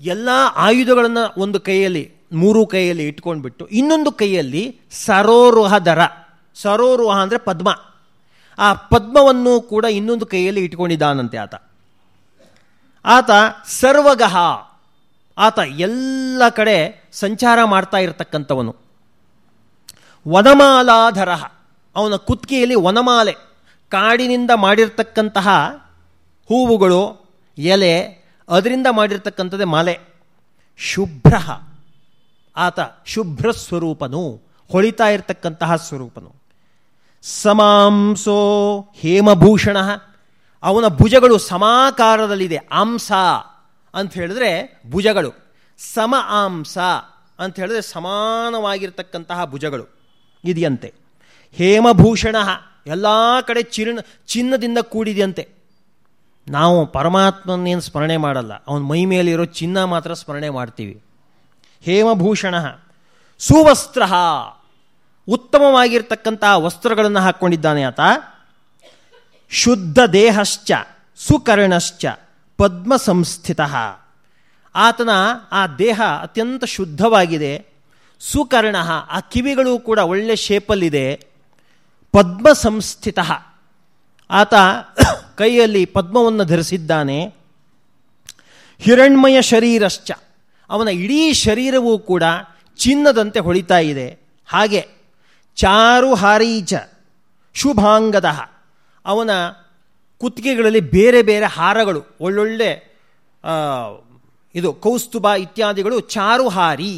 ಎಲ್ಲ ಆಯುಧಗಳನ್ನು ಒಂದು ಕೈಯಲ್ಲಿ, ಮೂರು ಕೈಯಲ್ಲಿ ಇಟ್ಕೊಂಡ್ಬಿಟ್ಟು ಇನ್ನೊಂದು ಕೈಯಲ್ಲಿ ಸರೋರುಹದರ ಸರೋರುಹ ಅಂದರೆ ಪದ್ಮ. ಆ ಪದ್ಮವನ್ನು ಕೂಡ ಇನ್ನೊಂದು ಕೈಯಲ್ಲಿ ಇಟ್ಕೊಂಡಿದ್ದಾನಂತೆ ಆತ. ಆತ ಸರ್ವಗಹ ಆತ ಎಲ್ಲ ಕಡೆ ಸಂಚಾರ ಮಾಡ್ತಾ ಇರತಕ್ಕಂಥವನು. ವನಮಾಲಾಧರ, ಅವನ ಕುತ್ತಿಗೆಯಲ್ಲಿ ವನಮಾಲೆ, ಕಾಡಿನಿಂದ ಮಾಡಿರ್ತಕ್ಕಂತಹ ಹೂವುಗಳು, ಎಲೆ, ಅದರಿಂದ ಮಾಡಿರ್ತಕ್ಕಂಥದ್ದೇ ಮಾಲೆ. ಶುಭ್ರ, ಆತ ಶುಭ್ರ ಸ್ವರೂಪನು, ಹೊಳಿತಾ ಇರತಕ್ಕಂತಹ ಸ್ವರೂಪನು. ಸಮಾಂಸೋ ಹೇಮಭೂಷಣ. ಅವನ ಭುಜಗಳು ಸಮಾಕಾರದಲ್ಲಿದೆ. ಆಂಸ ಅಂತ ಹೇಳಿದ್ರೆ ಭುಜಗಳು. ಸಮ ಆಂಸ ಅಂತ ಹೇಳಿದ್ರೆ ಸಮಾನವಾಗಿರ್ತಕ್ಕಂತಹ ಭುಜಗಳು. ಇದೆಯಂತೆ. ಹೇಮಭೂಷಣ ಎಲ್ಲ ಕಡೆ ಚಿರಣ, ಚಿನ್ನದಿಂದ ಕೂಡಿದೆಯಂತೆ. ನಾವು ಪರಮಾತ್ಮನೇನು ಸ್ಮರಣೆ ಮಾಡಲ್ಲ. ಅವನ ಮೈ ಮೇಲಿರೋ ಚಿನ್ನ ಮಾತ್ರ ಸ್ಮರಣೆ ಮಾಡ್ತೀವಿ. ಹೇಮಭೂಷಣ. ಸುವಸ್ತ್ರ. ಉತ್ತಮವಾಗಿರ್ತಕ್ಕಂತಹ ವಸ್ತ್ರಗಳನ್ನು ಹಾಕ್ಕೊಂಡಿದ್ದಾನೆ ಆತ. ಶುದ್ಧ ದೇಹಶ್ಚ, ಸುಕರ್ಣಶ್ಚ ಪದ್ಮ ಸಂಸ್ಥಿತ ಆತನ ಆ ದೇಹ ಅತ್ಯಂತ ಶುದ್ಧವಾಗಿದೆ. ಸುಕರ್ಣ, ಆ ಕಿವಿಗಳು ಕೂಡ ಒಳ್ಳೆ ಶೇಪಲ್ಲಿದೆ. ಪದ್ಮ ಸಂಸ್ಥಿತ ಆತ ಕೈಯಲ್ಲಿ ಪದ್ಮವನ್ನು ಧರಿಸಿದ್ದಾನೆ. ಹಿರಣ್ಮಯ ಶರೀರಶ್ಚ. ಅವನ ಇಡೀ ಶರೀರವೂ ಕೂಡ ಚಿನ್ನದಂತೆ ಹೊಳಿತಾ ಇದೆ. ಹಾಗೆ ಚಾರುಹಾರೀಚ, ಶುಭಾಂಗದ. ಅವನ ಕುತ್ತಿಗೆಗಳಲ್ಲಿ ಬೇರೆ ಬೇರೆ ಹಾರಗಳು, ಒಳ್ಳೊಳ್ಳೆ ಇದು ಕೌಸ್ತುಭ ಇತ್ಯಾದಿಗಳು ಚಾರುಹಾರಿ.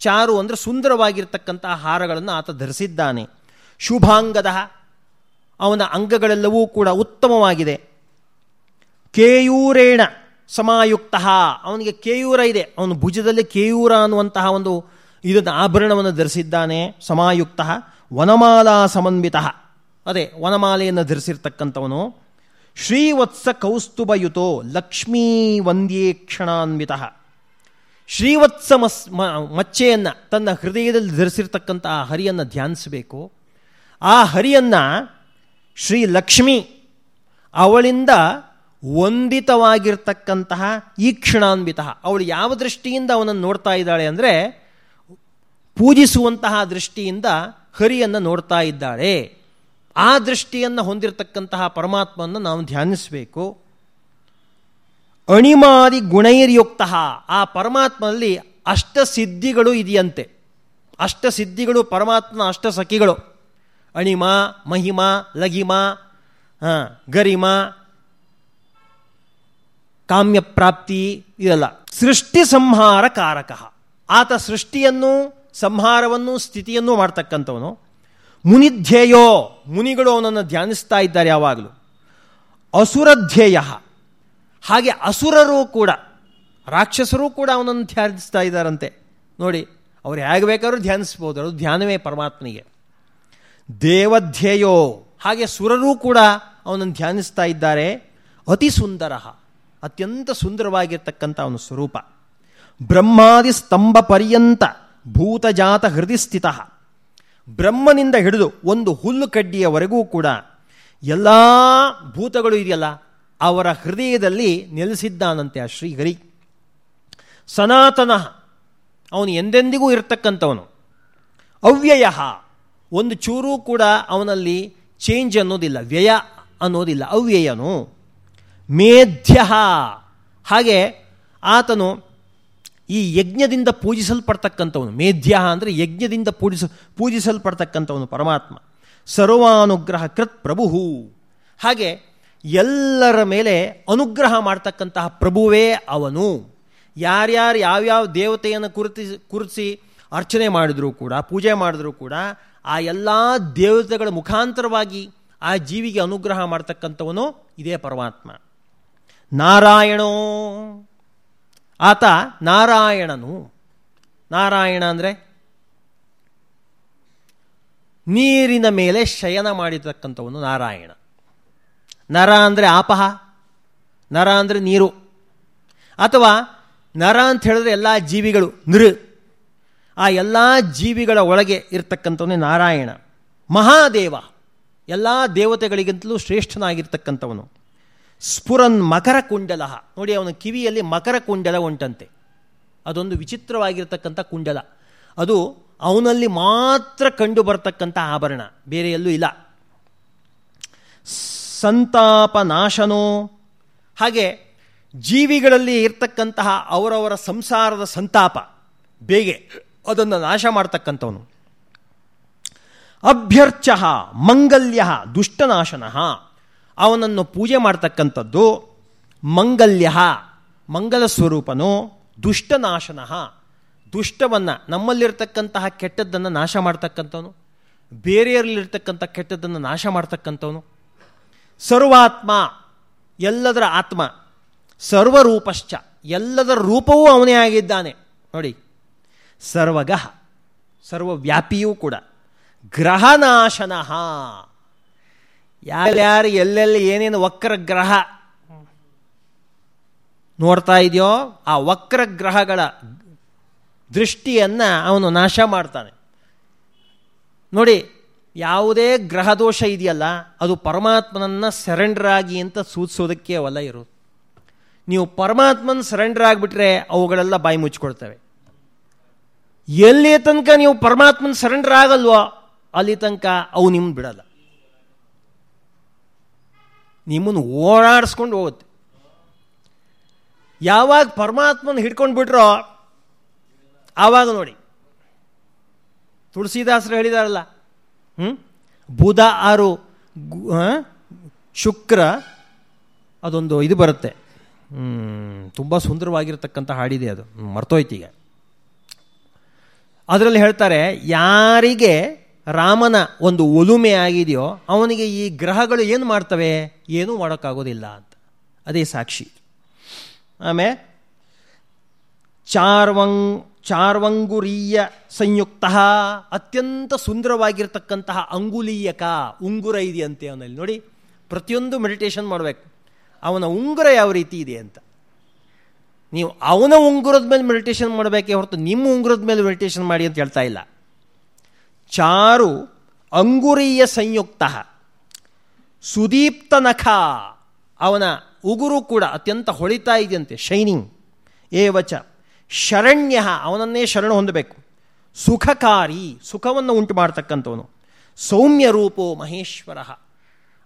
ಚಾರು ಅಂದರೆ ಸುಂದರವಾಗಿರ್ತಕ್ಕಂತಹ ಹಾರಗಳನ್ನು ಆತ ಧರಿಸಿದ್ದಾನೆ. ಶುಭಾಂಗದ ಅವನ ಅಂಗಗಳೆಲ್ಲವೂ ಕೂಡ ಉತ್ತಮವಾಗಿದೆ. ಕೇಯೂರೇಣ ಸಮಾಯುಕ್ತ. ಅವನಿಗೆ ಕೇಯೂರ ಇದೆ. ಅವನ ಭುಜದಲ್ಲಿ ಕೇಯೂರ ಅನ್ನುವಂತಹ ಒಂದು ಇದನ್ನು ಆಭರಣವನ್ನು ಧರಿಸಿದ್ದಾನೆ, ಸಮಾಯುಕ್ತ. ವನಮಾಲಾ ಸಮನ್ವಿತ. ಅದೇ, ವನಮಾಲೆಯನ್ನು ಧರಿಸಿರ್ತಕ್ಕಂಥವನು, ಶ್ರೀವತ್ಸ ಕೌಸ್ತುಭಯುತೋ ಲಕ್ಷ್ಮೀ ವಂದ್ಯೇಕ್ಷಣಾನ್ವಿತ ಶ್ರೀವತ್ಸ ಮಸ್ ಮಚ್ಚೆಯನ್ನು, ತನ್ನ ಹೃದಯದಲ್ಲಿ ಧರಿಸಿರ್ತಕ್ಕಂಥ ಆ ಹರಿಯನ್ನು ಧ್ಯಾನಿಸಬೇಕು. ಆ ಹರಿಯನ್ನು ಶ್ರೀ ಲಕ್ಷ್ಮಿ ಅವಳಿಂದ ವಂದಿತವಾಗಿರ್ತಕ್ಕಂತಹ ಈ ಕ್ಷಣಾನ್ವಿತ. ಅವಳು ಯಾವ ದೃಷ್ಟಿಯಿಂದ ಅವನನ್ನು ನೋಡ್ತಾ ಇದ್ದಾಳೆ ಅಂದರೆ, ಪೂಜಿಸುವಂತಹ ದೃಷ್ಟಿಯಿಂದ ಹರಿಯನ್ನು ನೋಡ್ತಾ ಇದ್ದಾಳೆ ಆ ದೃಷ್ಟಿಯನ್ನು ಹೊಂದಿರತಕ್ಕಂತಹ ಪರಮಾತ್ಮವನ್ನು ನಾವು ಧ್ಯಾನಿಸಬೇಕು. ಅಣಿಮಾದಿ ಗುಣೈರ್ಯುಕ್ತ ಆ ಪರಮಾತ್ಮನಲ್ಲಿ ಅಷ್ಟ ಸಿದ್ಧಿಗಳು ಇದೆಯಂತೆ. ಅಷ್ಟ ಸಿದ್ಧಿಗಳು ಪರಮಾತ್ಮನ ಅಷ್ಟ ಸಖಿಗಳು. ಅಣಿಮ, ಮಹಿಮ, ಲಘಿಮ ಗರಿಮ, ಕಾಮ್ಯಪ್ರಾಪ್ತಿ ಇದೆಲ್ಲ. ಸೃಷ್ಟಿ ಸಂಹಾರ ಕಾರಕ ಆತ ಸೃಷ್ಟಿಯನ್ನು ಸಂಹಾರವನ್ನು ಸ್ಥಿತಿಯನ್ನು ಮಾಡ್ತಕ್ಕಂಥವನು. ಮುನಿಧ್ಯೇಯೋ, ಮುನಿಗಳು ಅವನನ್ನು ಧ್ಯಾನಿಸ್ತಾ ಇದ್ದಾರೆ ಯಾವಾಗಲೂ. ಅಸುರಧ್ಯೇಯ. ಹಾಗೆ ಅಸುರರು ಕೂಡ, ರಾಕ್ಷಸರು ಕೂಡ ಅವನನ್ನು ಧ್ಯಾನಿಸ್ತಾ ಇದ್ದಾರಂತೆ. ನೋಡಿ, ಅವ್ರು ಹೇಗೆ ಬೇಕಾದ್ರೂ ಧ್ಯಾನಿಸ್ಬೋದು, ಅದು ಧ್ಯಾನವೇ ಪರಮಾತ್ಮನಿಗೆ ದೇವಧ್ಯೇಯೋ. ಹಾಗೆ ಸುರರೂ ಕೂಡ ಅವನನ್ನು ಧ್ಯಾನಿಸ್ತಾ ಇದ್ದಾರೆ. ಅತಿ ಸುಂದರ, ಅತ್ಯಂತ ಸುಂದರವಾಗಿರ್ತಕ್ಕಂಥ ಅವನ ಸ್ವರೂಪ. ಬ್ರಹ್ಮಾದಿ ಸ್ತಂಭ ಪರ್ಯಂತ. ಭೂತಜಾತ ಹೃದಯ ಸ್ಥಿತ ಬ್ರಹ್ಮನಿಂದ ಹಿಡಿದು ಒಂದು ಹುಲ್ಲು ಕಡ್ಡಿಯವರೆಗೂ ಕೂಡ ಎಲ್ಲ ಭೂತಗಳು ಇದೆಯಲ್ಲ, ಅವರ ಹೃದಯದಲ್ಲಿ ನೆಲೆಸಿದ್ದಾನಂತೆ ಆ ಶ್ರೀಹರಿ. ಸನಾತನ ಅವನು ಎಂದೆಂದಿಗೂ ಇರತಕ್ಕಂಥವನು. ಅವ್ಯಯ ಒಂದು ಚೂರೂ ಕೂಡ ಅವನಲ್ಲಿ ಚೇಂಜ್ ಅನ್ನೋದಿಲ್ಲ, ವ್ಯಯ ಅನ್ನೋದಿಲ್ಲ, ಅವ್ಯಯನು. ಮೇಧ್ಯ ಹಾಗೆ ಆತನು ಈ ಯಜ್ಞದಿಂದ ಪೂಜಿಸಲ್ಪಡ್ತಕ್ಕಂಥವನು, ಮೇಧ್ಯ ಅಂದರೆ ಯಜ್ಞದಿಂದ ಪೂಜಿಸ, ಪೂಜಿಸಲ್ಪಡ್ತಕ್ಕಂಥವನು ಪರಮಾತ್ಮ. ಸರ್ವಾನುಗ್ರಹ ಕೃತ್ ಪ್ರಭು ಹಾಗೆ ಎಲ್ಲರ ಮೇಲೆ ಅನುಗ್ರಹ ಮಾಡ್ತಕ್ಕಂತಹ ಪ್ರಭುವೇ ಅವನು. ಯಾರ್ಯಾರು ಯಾವ್ಯಾವ ದೇವತೆಯನ್ನು ಕುರಿತಿ, ಕುರಿಸಿ ಅರ್ಚನೆ ಮಾಡಿದರೂ ಕೂಡ, ಪೂಜೆ ಮಾಡಿದರೂ ಕೂಡ, ಆ ಎಲ್ಲ ದೇವತೆಗಳ ಮುಖಾಂತರವಾಗಿ ಆ ಜೀವಿಗೆ ಅನುಗ್ರಹ ಮಾಡ್ತಕ್ಕಂಥವನು ಇದೇ ಪರಮಾತ್ಮ. ನಾರಾಯಣೋ. ಆತ ನಾರಾಯಣನು. ನಾರಾಯಣ ಅಂದರೆ ನೀರಿನ ಮೇಲೆ ಶಯನ ಮಾಡಿರ್ತಕ್ಕಂಥವನು ನಾರಾಯಣ. ನರ ಅಂದರೆ ಆಪಹ, ನರ ಅಂದರೆ ನೀರು. ಅಥವಾ ನರ ಅಂತ ಹೇಳಿದ್ರೆ ಎಲ್ಲ ಜೀವಿಗಳು, ನೃ. ಆ ಎಲ್ಲ ಜೀವಿಗಳ ಒಳಗೆ ಇರತಕ್ಕಂಥವನೇ ನಾರಾಯಣ. ಮಹಾದೇವ. ಎಲ್ಲ ದೇವತೆಗಳಿಗಿಂತಲೂ ಶ್ರೇಷ್ಠನಾಗಿರ್ತಕ್ಕಂಥವನು. ಸ್ಫುರನ್ ಮಕರ ಕುಂಡಲ ನೋಡಿ, ಅವನ ಕಿವಿಯಲ್ಲಿ ಮಕರ ಕುಂಡಲ ಉಂಟಂತೆ. ಅದೊಂದು ವಿಚಿತ್ರವಾಗಿರತಕ್ಕಂಥ ಕುಂಡಲ. ಅದು ಅವನಲ್ಲಿ ಮಾತ್ರ ಕಂಡು ಆಭರಣ. ಬೇರೆ ಎಲ್ಲೂ ಇಲ್ಲ. ಸಂತಾಪ ನಾಶನೋ. ಹಾಗೆ ಜೀವಿಗಳಲ್ಲಿ ಇರ್ತಕ್ಕಂತಹ ಅವರವರ ಸಂಸಾರದ ಸಂತಾಪ. ಬೇಗೆ ಅದನ್ನು ನಾಶ ಮಾಡ್ತಕ್ಕಂಥವನು. ಅಭ್ಯರ್ಚ, ಮಂಗಲ್ಯ, ದುಷ್ಟನಾಶನ. ಅವನನ್ನು ಪೂಜೆ ಮಾಡ್ತಕ್ಕಂಥದ್ದು ಮಂಗಲ್ಯ, ಮಂಗಲ ಸ್ವರೂಪನು ದುಷ್ಟನಾಶನ ದುಷ್ಟವನ್ನು ನಮ್ಮಲ್ಲಿರ್ತಕ್ಕಂತಹ ಕೆಟ್ಟದ್ದನ್ನು ನಾಶ ಮಾಡ್ತಕ್ಕಂಥವನು ಬೇರೆಯರಲ್ಲಿರ್ತಕ್ಕಂಥ ಕೆಟ್ಟದ್ದನ್ನು ನಾಶ ಮಾಡ್ತಕ್ಕಂಥವನು. ಸರ್ವಾತ್ಮ, ಎಲ್ಲದರ ಆತ್ಮ, ಸರ್ವರೂಪಶ್ಚ, ಎಲ್ಲದರ ರೂಪವೂ ಅವನೇ ಆಗಿದ್ದಾನೆ. ನೋಡಿ ಸರ್ವಗಹ ಸರ್ವವ್ಯಾಪಿಯೂ ಕೂಡ ಗ್ರಹನಾಶನಃ ಯಾರ್ಯಾರು ಎಲ್ಲೆಲ್ಲಿ ಏನೇನು ವಕ್ರ ಗ್ರಹ ನೋಡ್ತಾ ಇದೆಯೋ, ಆ ವಕ್ರ ಗ್ರಹಗಳ ದೃಷ್ಟಿಯನ್ನು ಅವನು ನಾಶ ಮಾಡ್ತಾನೆ. ನೋಡಿ, ಯಾವುದೇ ಗ್ರಹದೋಷ ಇದೆಯಲ್ಲ, ಅದು ಪರಮಾತ್ಮನನ್ನು ಸರೆಂಡರ್ ಆಗಿ ಅಂತ ಸೂಚಿಸೋದಕ್ಕೆ ಅವೆಲ್ಲ ಇರೋದು. ನೀವು ಪರಮಾತ್ಮನ ಸರೆಂಡರ್ ಆಗಿಬಿಟ್ರೆ ಅವುಗಳೆಲ್ಲ ಬಾಯಿ ಮುಚ್ಚಿಕೊಡ್ತವೆ ಎಲ್ಲಿ ತನಕ ನೀವು ಪರಮಾತ್ಮನ ಸರೆಂಡರ್ ಆಗಲ್ವೋ, ಅಲ್ಲಿ ತನಕ ಅವು ನಿಮ್ಮ ಬಿಡಲ್ಲ. ನಿಮ್ಮನ್ನು ಓಡಾಡಿಸ್ಕೊಂಡು ಹೋಗುತ್ತೆ. ಯಾವಾಗ ಪರಮಾತ್ಮನ ಹಿಡ್ಕೊಂಡು ಬಿಟ್ರೋ ಆವಾಗ ನೋಡಿ. ತುಳಸಿದಾಸರು ಹೇಳಿದಾರಲ್ಲ ಹ್ಞೂ ಬುಧ ಆರು ಶುಕ್ರ ಅದೊಂದು ಇದು ಬರುತ್ತೆ. ತುಂಬ ಸುಂದರವಾಗಿರ್ತಕ್ಕಂಥ ಹಾಡಿದೆ ಅದು. ಮರ್ತೋಯ್ತೀಗ ಅದರಲ್ಲಿ ಹೇಳ್ತಾರೆ, ಯಾರಿಗೆ ರಾಮನ ಒಂದು ಒಲುಮೆ ಆಗಿದೆಯೋ ಅವನಿಗೆ ಈ ಗ್ರಹಗಳು ಏನು ಮಾಡ್ತವೆ? ಏನೂ ಮಾಡೋಕ್ಕಾಗೋದಿಲ್ಲ ಅಂತ. ಅದೇ ಸಾಕ್ಷಿ. ಆಮೇ ಚಾರ್ವಂಗ್ ಚಾರ್ವಂಗುರೀಯ ಸಂಯುಕ್ತ ಅತ್ಯಂತ ಸುಂದರವಾಗಿರ್ತಕ್ಕಂತಹ ಅಂಗುಲೀಯಕ ಉಂಗುರ ಇದೆಯಂತೆ ಅವನಲ್ಲಿ. ನೋಡಿ, ಪ್ರತಿಯೊಂದು ಮೆಡಿಟೇಷನ್ ಮಾಡಬೇಕು. ಅವನ ಉಂಗುರ ಯಾವ ರೀತಿ ಇದೆ ಅಂತ. ನೀವು ಅವನ ಉಂಗುರದ ಮೇಲೆ ಮೆಡಿಟೇಷನ್ ಮಾಡಬೇಕೇ ಹೊರತು ನಿಮ್ಮ ಉಂಗುರದ ಮೇಲೆ ಮೆಡಿಟೇಷನ್ ಮಾಡಿ ಅಂತ ಹೇಳ್ತಾ ಇಲ್ಲ. ಚಾರು ಅಂಗುರಿಯ ಸಂಯುಕ್ತ. ಸುದೀಪ್ತ ನಖ, ಅವನ ಉಗುರು ಕೂಡ ಅತ್ಯಂತ ಹೊಳಿತಾ ಇದೆಯಂತೆ, ಶೈನಿಂಗ್. ಏವಚ, ಶರಣ್ಯ, ಅವನನ್ನೇ ಶರಣ ಹೊಂದಬೇಕು. ಸುಖಕಾರಿ, ಸುಖವನ್ನು ಉಂಟು ಮಾಡ್ತಕ್ಕಂಥವನು. ಸೌಮ್ಯ ರೂಪೋ ಮಹೇಶ್ವರ.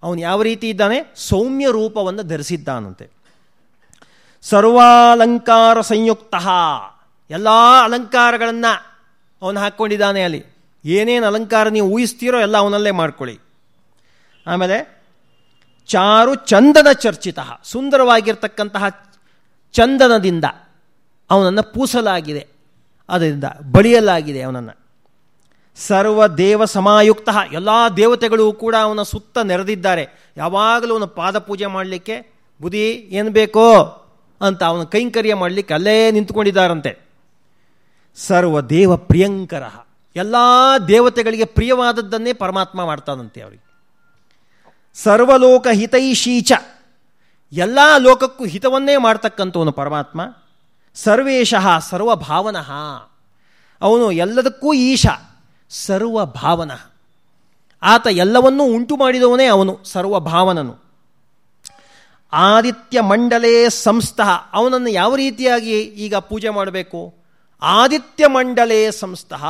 ಅವನು ಯಾವ ರೀತಿ ಇದ್ದಾನೆ? ಸೌಮ್ಯ ರೂಪವನ್ನು ಧರಿಸಿದ್ದಾನಂತೆ. ಸರ್ವಾಲಂಕಾರ ಸಂಯುಕ್ತ. ಎಲ್ಲ ಅಲಂಕಾರಗಳನ್ನು ಅವನು ಹಾಕ್ಕೊಂಡಿದ್ದಾನೆ ಅಲ್ಲಿ. ಏನೇನು ಅಲಂಕಾರ ನೀವು ಊಹಿಸ್ತೀರೋ ಎಲ್ಲ ಅವನಲ್ಲೇ ಮಾಡ್ಕೊಳ್ಳಿ. ಆಮೇಲೆ, ಚಾರು ಚಂದನ ಚರ್ಚಿತ, ಸುಂದರವಾಗಿರ್ತಕ್ಕಂತಹ ಚಂದನದಿಂದ ಅವನನ್ನು ಪೂಸಲಾಗಿದೆ. ಅದರಿಂದ ಬಳಿಯಲಾಗಿದೆ ಅವನನ್ನು. ಸರ್ವ ದೇವ ಸಮಾಯುಕ್ತ, ಎಲ್ಲ ದೇವತೆಗಳು ಕೂಡ ಅವನ ಸುತ್ತ ನೆರೆದಿದ್ದಾರೆ. ಯಾವಾಗಲೂ ಅವನ ಪಾದ ಪೂಜೆ ಮಾಡಲಿಕ್ಕೆ ಬುದಿ ಏನು ಬೇಕೋ ಅಂತ ಅವನ ಕೈಂಕರ್ಯ ಮಾಡಲಿಕ್ಕೆ ಅಲ್ಲೇ ನಿಂತ್ಕೊಂಡಿದ್ದಾರಂತೆ. ಸರ್ವ ದೇವ ಪ್ರಿಯಂಕರ. ಎಲ್ಲ ದೇವತೆಗಳಿಗೆ ಪ್ರಿಯವಾದದ್ದನ್ನೇ ಪರಮಾತ್ಮ ಮಾಡ್ತಾನಂತೆ ಅವರಿಗೆ. ಸರ್ವಲೋಕ ಹಿತೈಷೀಚ. ಎಲ್ಲ ಲೋಕಕ್ಕೂ ಹಿತವನ್ನೇ ಮಾಡ್ತಕ್ಕಂಥವನು ಪರಮಾತ್ಮ. ಸರ್ವೇಶಃ ಸರ್ವಭಾವನಃ. ಅವನು ಎಲ್ಲದಕ್ಕೂ ಈಶ, ಸರ್ವಭಾವನ. ಆತ ಎಲ್ಲವನ್ನೂ ಉಂಟು ಮಾಡಿದವನೇ ಅವನು, ಸರ್ವಭಾವನನು. ಆದಿತ್ಯ ಮಂಡಲೇ ಸಂಸ್ಥಃ. ಅವನನ್ನು ಯಾವ ರೀತಿಯಾಗಿ ಈಗ ಪೂಜೆ ಮಾಡಬೇಕು? ಆದಿತ್ಯ ಮಂಡಲೇ ಸಂಸ್ಥಃ.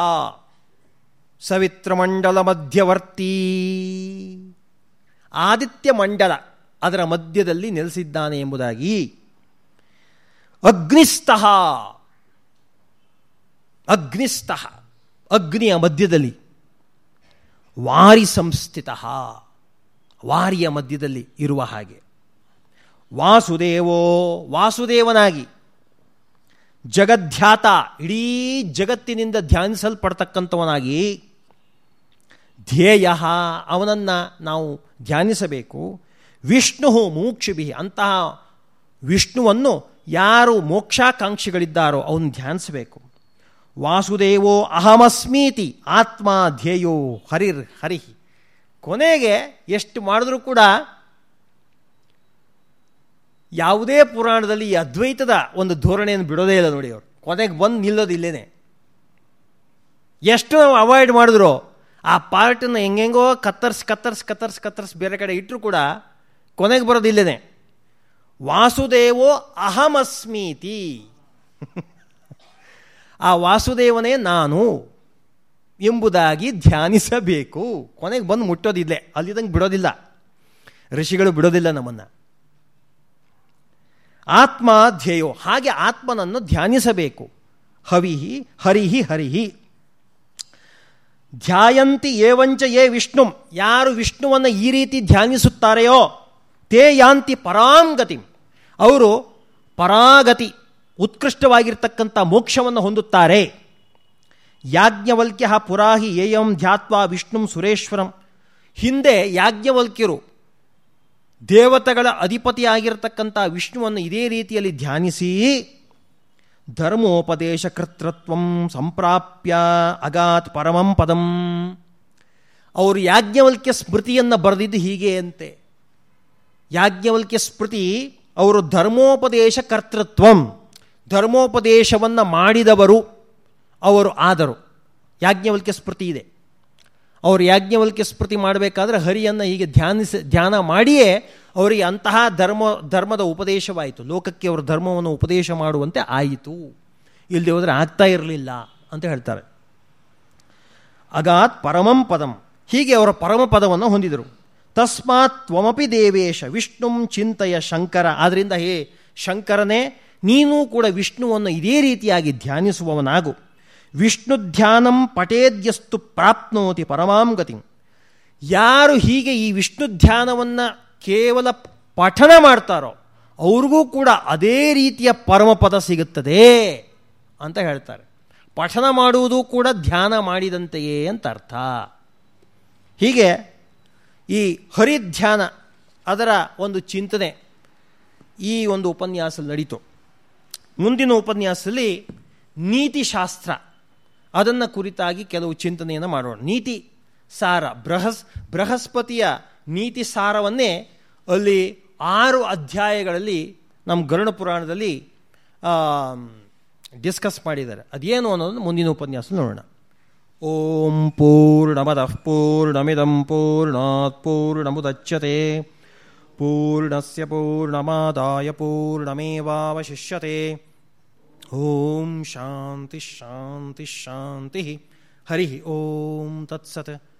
ಸವಿತ್ರಮಂಡಲ ಮಧ್ಯವರ್ತಿ ಆದಿತ್ಯ ಮಂಡಲ ಅದರ ಮಧ್ಯದಲ್ಲಿ ನೆಲೆಸಿದ್ದಾನೆ ಎಂಬುದಾಗಿ. ಅಗ್ನಿಸ್ತಃ ಅಗ್ನಿಸ್ತಃ ಅಗ್ನಿಯ ಮಧ್ಯದಲ್ಲಿ. ವಾರಿ ಸಂಸ್ಥಿತ ವಾರಿಯ ಮಧ್ಯದಲ್ಲಿ ಇರುವ ಹಾಗೆ. ವಾಸುದೇವೋ, ವಾಸುದೇವನಾಗಿ. ಜಗಧ್ಯಾತ ಇಡೀ ಜಗತ್ತಿನಿಂದ ಧ್ಯಾನಿಸಲ್ಪಡ್ತಕ್ಕಂಥವನಾಗಿ. ಧ್ಯೇಯ, ಅವನನ್ನು ನಾವು ಧ್ಯಾನಿಸಬೇಕು. ವಿಷ್ಣು ಮೋಕ್ಷಿಭಿ, ಅಂತಹ ವಿಷ್ಣುವನ್ನು ಯಾರು ಮೋಕ್ಷಾಕಾಂಕ್ಷಿಗಳಿದ್ದಾರೋ ಅವನು ಧ್ಯಾನಿಸಬೇಕು. ವಾಸುದೇವೋ ಅಹಮಸ್ಮೀತಿ, ಆತ್ಮ ಧ್ಯೇಯೋ ಹರಿರ್ ಹರಿ ಕೊನೆಗೆ ಎಷ್ಟು ಮಾಡಿದ್ರೂ ಕೂಡ ಯಾವುದೇ ಪುರಾಣದಲ್ಲಿ ಈ ಅದ್ವೈತದ ಒಂದು ಧೋರಣೆಯನ್ನು ಬಿಡೋದೇ ಇಲ್ಲ ನೋಡಿ ಅವರು. ಕೊನೆಗೆ ಬಂದು ನಿಲ್ಲೋದು ಇಲ್ಲೇನೆ. ಎಷ್ಟು ಅವಾಯ್ಡ್ ಮಾಡಿದ್ರು ಆ ಪಾರ್ಟನ್ನು ಹೆಂಗೆಂಗೋ ಕತ್ತರ್ಸ್ ಕತ್ತರ್ಸ್ ಕತ್ತರ್ಸ್ ಕತ್ತರ್ಸ್ ಬೇರೆ ಕಡೆ ಇಟ್ಟರು ಕೂಡ ಕೊನೆಗೆ ಬರೋದಿಲ್ಲದೆ ವಾಸುದೇವೋ ಅಹಮಸ್ಮೀತಿ. ಆ ವಾಸುದೇವನೇ ನಾನು ಎಂಬುದಾಗಿ ಧ್ಯಾನಿಸಬೇಕು. ಕೊನೆಗೆ ಬಂದು ಮುಟ್ಟೋದಿಲ್ಲ ಅಲ್ಲಿದಂಗೆ ಬಿಡೋದಿಲ್ಲ. ಋಷಿಗಳು ಬಿಡೋದಿಲ್ಲ ನಮ್ಮನ್ನು. ಆತ್ಮ ಧ್ಯೇಯೋ ಹಾಗೆ ಆತ್ಮನನ್ನು ಧ್ಯಾನಿಸಬೇಕು. ಹವಿಹಿ, ಹರಿಹಿ ಹರಿಹಿ. ಧ್ಯಾಯಂತಿ ಏವಂಚ ಯೇ ವಿಷ್ಣು. ಯಾರು ವಿಷ್ಣುವನ್ನು ಈ ರೀತಿ ಧ್ಯಾನಿಸುತ್ತಾರೆಯೋ, ತೇ ಯಾಂತಿ ಪರಾಂಗತಿ ಅವರು ಪರಾಗತಿ, ಉತ್ಕೃಷ್ಟವಾಗಿರ್ತಕ್ಕಂಥ ಮೋಕ್ಷವನ್ನು ಹೊಂದುತ್ತಾರೆ. ಯಾಜ್ಞವಲ್ಕ್ಯ ಪುರಾಹಿ ಏಯಂ ಧ್ಯಾತ್ವಾ ವಿಷ್ಣು ಸುರೇಶ್ವರಂ. ಹಿಂದೆ ಯಾಜ್ಞವಲ್ಕ್ಯರು ದೇವತೆಗಳ ಅಧಿಪತಿಯಾಗಿರ್ತಕ್ಕಂಥ ವಿಷ್ಣುವನ್ನು ಇದೇ ರೀತಿಯಲ್ಲಿ ಧ್ಯಾನಿಸಿ ಧರ್ಮೋಪದೇಶ ಕರ್ತೃತ್ವಂ ಸಂಪ್ರಾಪ್ಯ ಅಗಾತ್ ಪರಮಂ ಪದಂ. ಅವರು ಯಾಜ್ಞವಲ್ಕ್ಯ ಸ್ಮೃತಿಯನ್ನು ಬರೆದಿದ್ದು ಹೀಗೆ ಅಂತೆ. ಯಾಜ್ಞವಲ್ಕ್ಯ ಸ್ಮೃತಿ ಅವರು ಧರ್ಮೋಪದೇಶ ಕರ್ತೃತ್ವಂ ಧರ್ಮೋಪದೇಶವನ್ನು ಮಾಡಿದವರು ಅವರು ಆದರು. ಯಾಜ್ಞವಲ್ಕ್ಯ ಸ್ಮೃತಿ ಇದೆ. ಅವರು ಯಾಜ್ಞವಲ್ಕ್ಯ ಸ್ಮೃತಿ ಮಾಡಬೇಕಾದ್ರೆ ಹರಿಯನ್ನು ಹೀಗೆ ಧ್ಯಾನಿಸ, ಧ್ಯಾನ ಮಾಡಿಯೇ ಅವರಿಗೆ ಅಂತಹ ಧರ್ಮ, ಧರ್ಮದ ಉಪದೇಶವಾಯಿತು. ಲೋಕಕ್ಕೆ ಅವರು ಧರ್ಮವನ್ನು ಉಪದೇಶ ಮಾಡುವಂತೆ ಆಯಿತು. ಇಲ್ಲದೆ ಹೋದರೆ ಆಗ್ತಾ ಇರಲಿಲ್ಲ ಅಂತ ಹೇಳ್ತಾರೆ. ಅಗಾತ್ ಪರಮಂ ಪದಂ. ಹೀಗೆ ಅವರ ಪರಮ ಪದವನ್ನು ಹೊಂದಿದರು. ತಸ್ಮಾತ್ ತ್ವಮಪಿ ದೇವೇಶ ವಿಷ್ಣುಂ ಚಿಂತೆಯ ಶಂಕರ. ಆದ್ದರಿಂದ ಹೇ ಶಂಕರನೇ, ನೀನೂ ಕೂಡ ವಿಷ್ಣುವನ್ನು ಇದೇ ರೀತಿಯಾಗಿ ಧ್ಯಾನಿಸುವವನಾಗು. ವಿಷ್ಣು ಧ್ಯಾನಂ ಪಟೇದ್ಯಸ್ತು ಪ್ರಾಪ್ನೋತಿ ಪರಮಾಂ ಗತಿ. ಯಾರು ಹೀಗೆ ಈ ವಿಷ್ಣು ಧ್ಯಾನವನ್ನು ಕೇವಲ ಪಠನ ಮಾಡ್ತಾರೋ, ಅವ್ರಿಗೂ ಕೂಡ ಅದೇ ರೀತಿಯ ಪರಮಪದ ಸಿಗುತ್ತದೆ ಅಂತ ಹೇಳ್ತಾರೆ. ಪಠನ ಮಾಡುವುದು ಕೂಡ ಧ್ಯಾನ ಮಾಡಿದಂತೆಯೇ ಅಂತ ಅರ್ಥ. ಹೀಗೆ ಈ ಹರಿಧ್ಯಾನ ಅದರ ಒಂದು ಚಿಂತನೆ ಈ ಒಂದು ಉಪನ್ಯಾಸ ನಡೀತು. ಮುಂದಿನ ಉಪನ್ಯಾಸದಲ್ಲಿ ನೀತಿಶಾಸ್ತ್ರ ಅದನ್ನು ಕುರಿತಾಗಿ ಕೆಲವು ಚಿಂತನೆಯನ್ನು ಮಾಡೋಣ. ನೀತಿ ಸಾರ, ಬೃಹಸ್, ಬೃಹಸ್ಪತಿಯ ನೀತಿ ಸಾರವನ್ನೇ ಅಲ್ಲಿ ಆರು ಅಧ್ಯಾಯಗಳಲ್ಲಿ ನಮ್ಮ ಗರುಣ ಪುರಾಣದಲ್ಲಿ ಡಿಸ್ಕಸ್ ಮಾಡಿದ್ದಾರೆ. ಅದೇನು ಅನ್ನೋದನ್ನು ಮುಂದಿನ ಉಪನ್ಯಾಸ ನೋಡೋಣ. ಓಂ ಪೂರ್ಣಮದಃ ಪೂರ್ಣಮಿದಂ ಪೂರ್ಣಾತ್ ಪೂರ್ಣಮುದಚ್ಯತೆ. ಪೂರ್ಣಸ್ಯ ಪೂರ್ಣಮಾದಾಯ ಪೂರ್ಣಮೇವಾವಶಿಷ್ಯತೆ. ಓಂ ಶಾಂತಿ ಶಾಂತಿ ಶಾಂತಿ. ಹರಿ, ಓಂ ತತ್ಸತ್.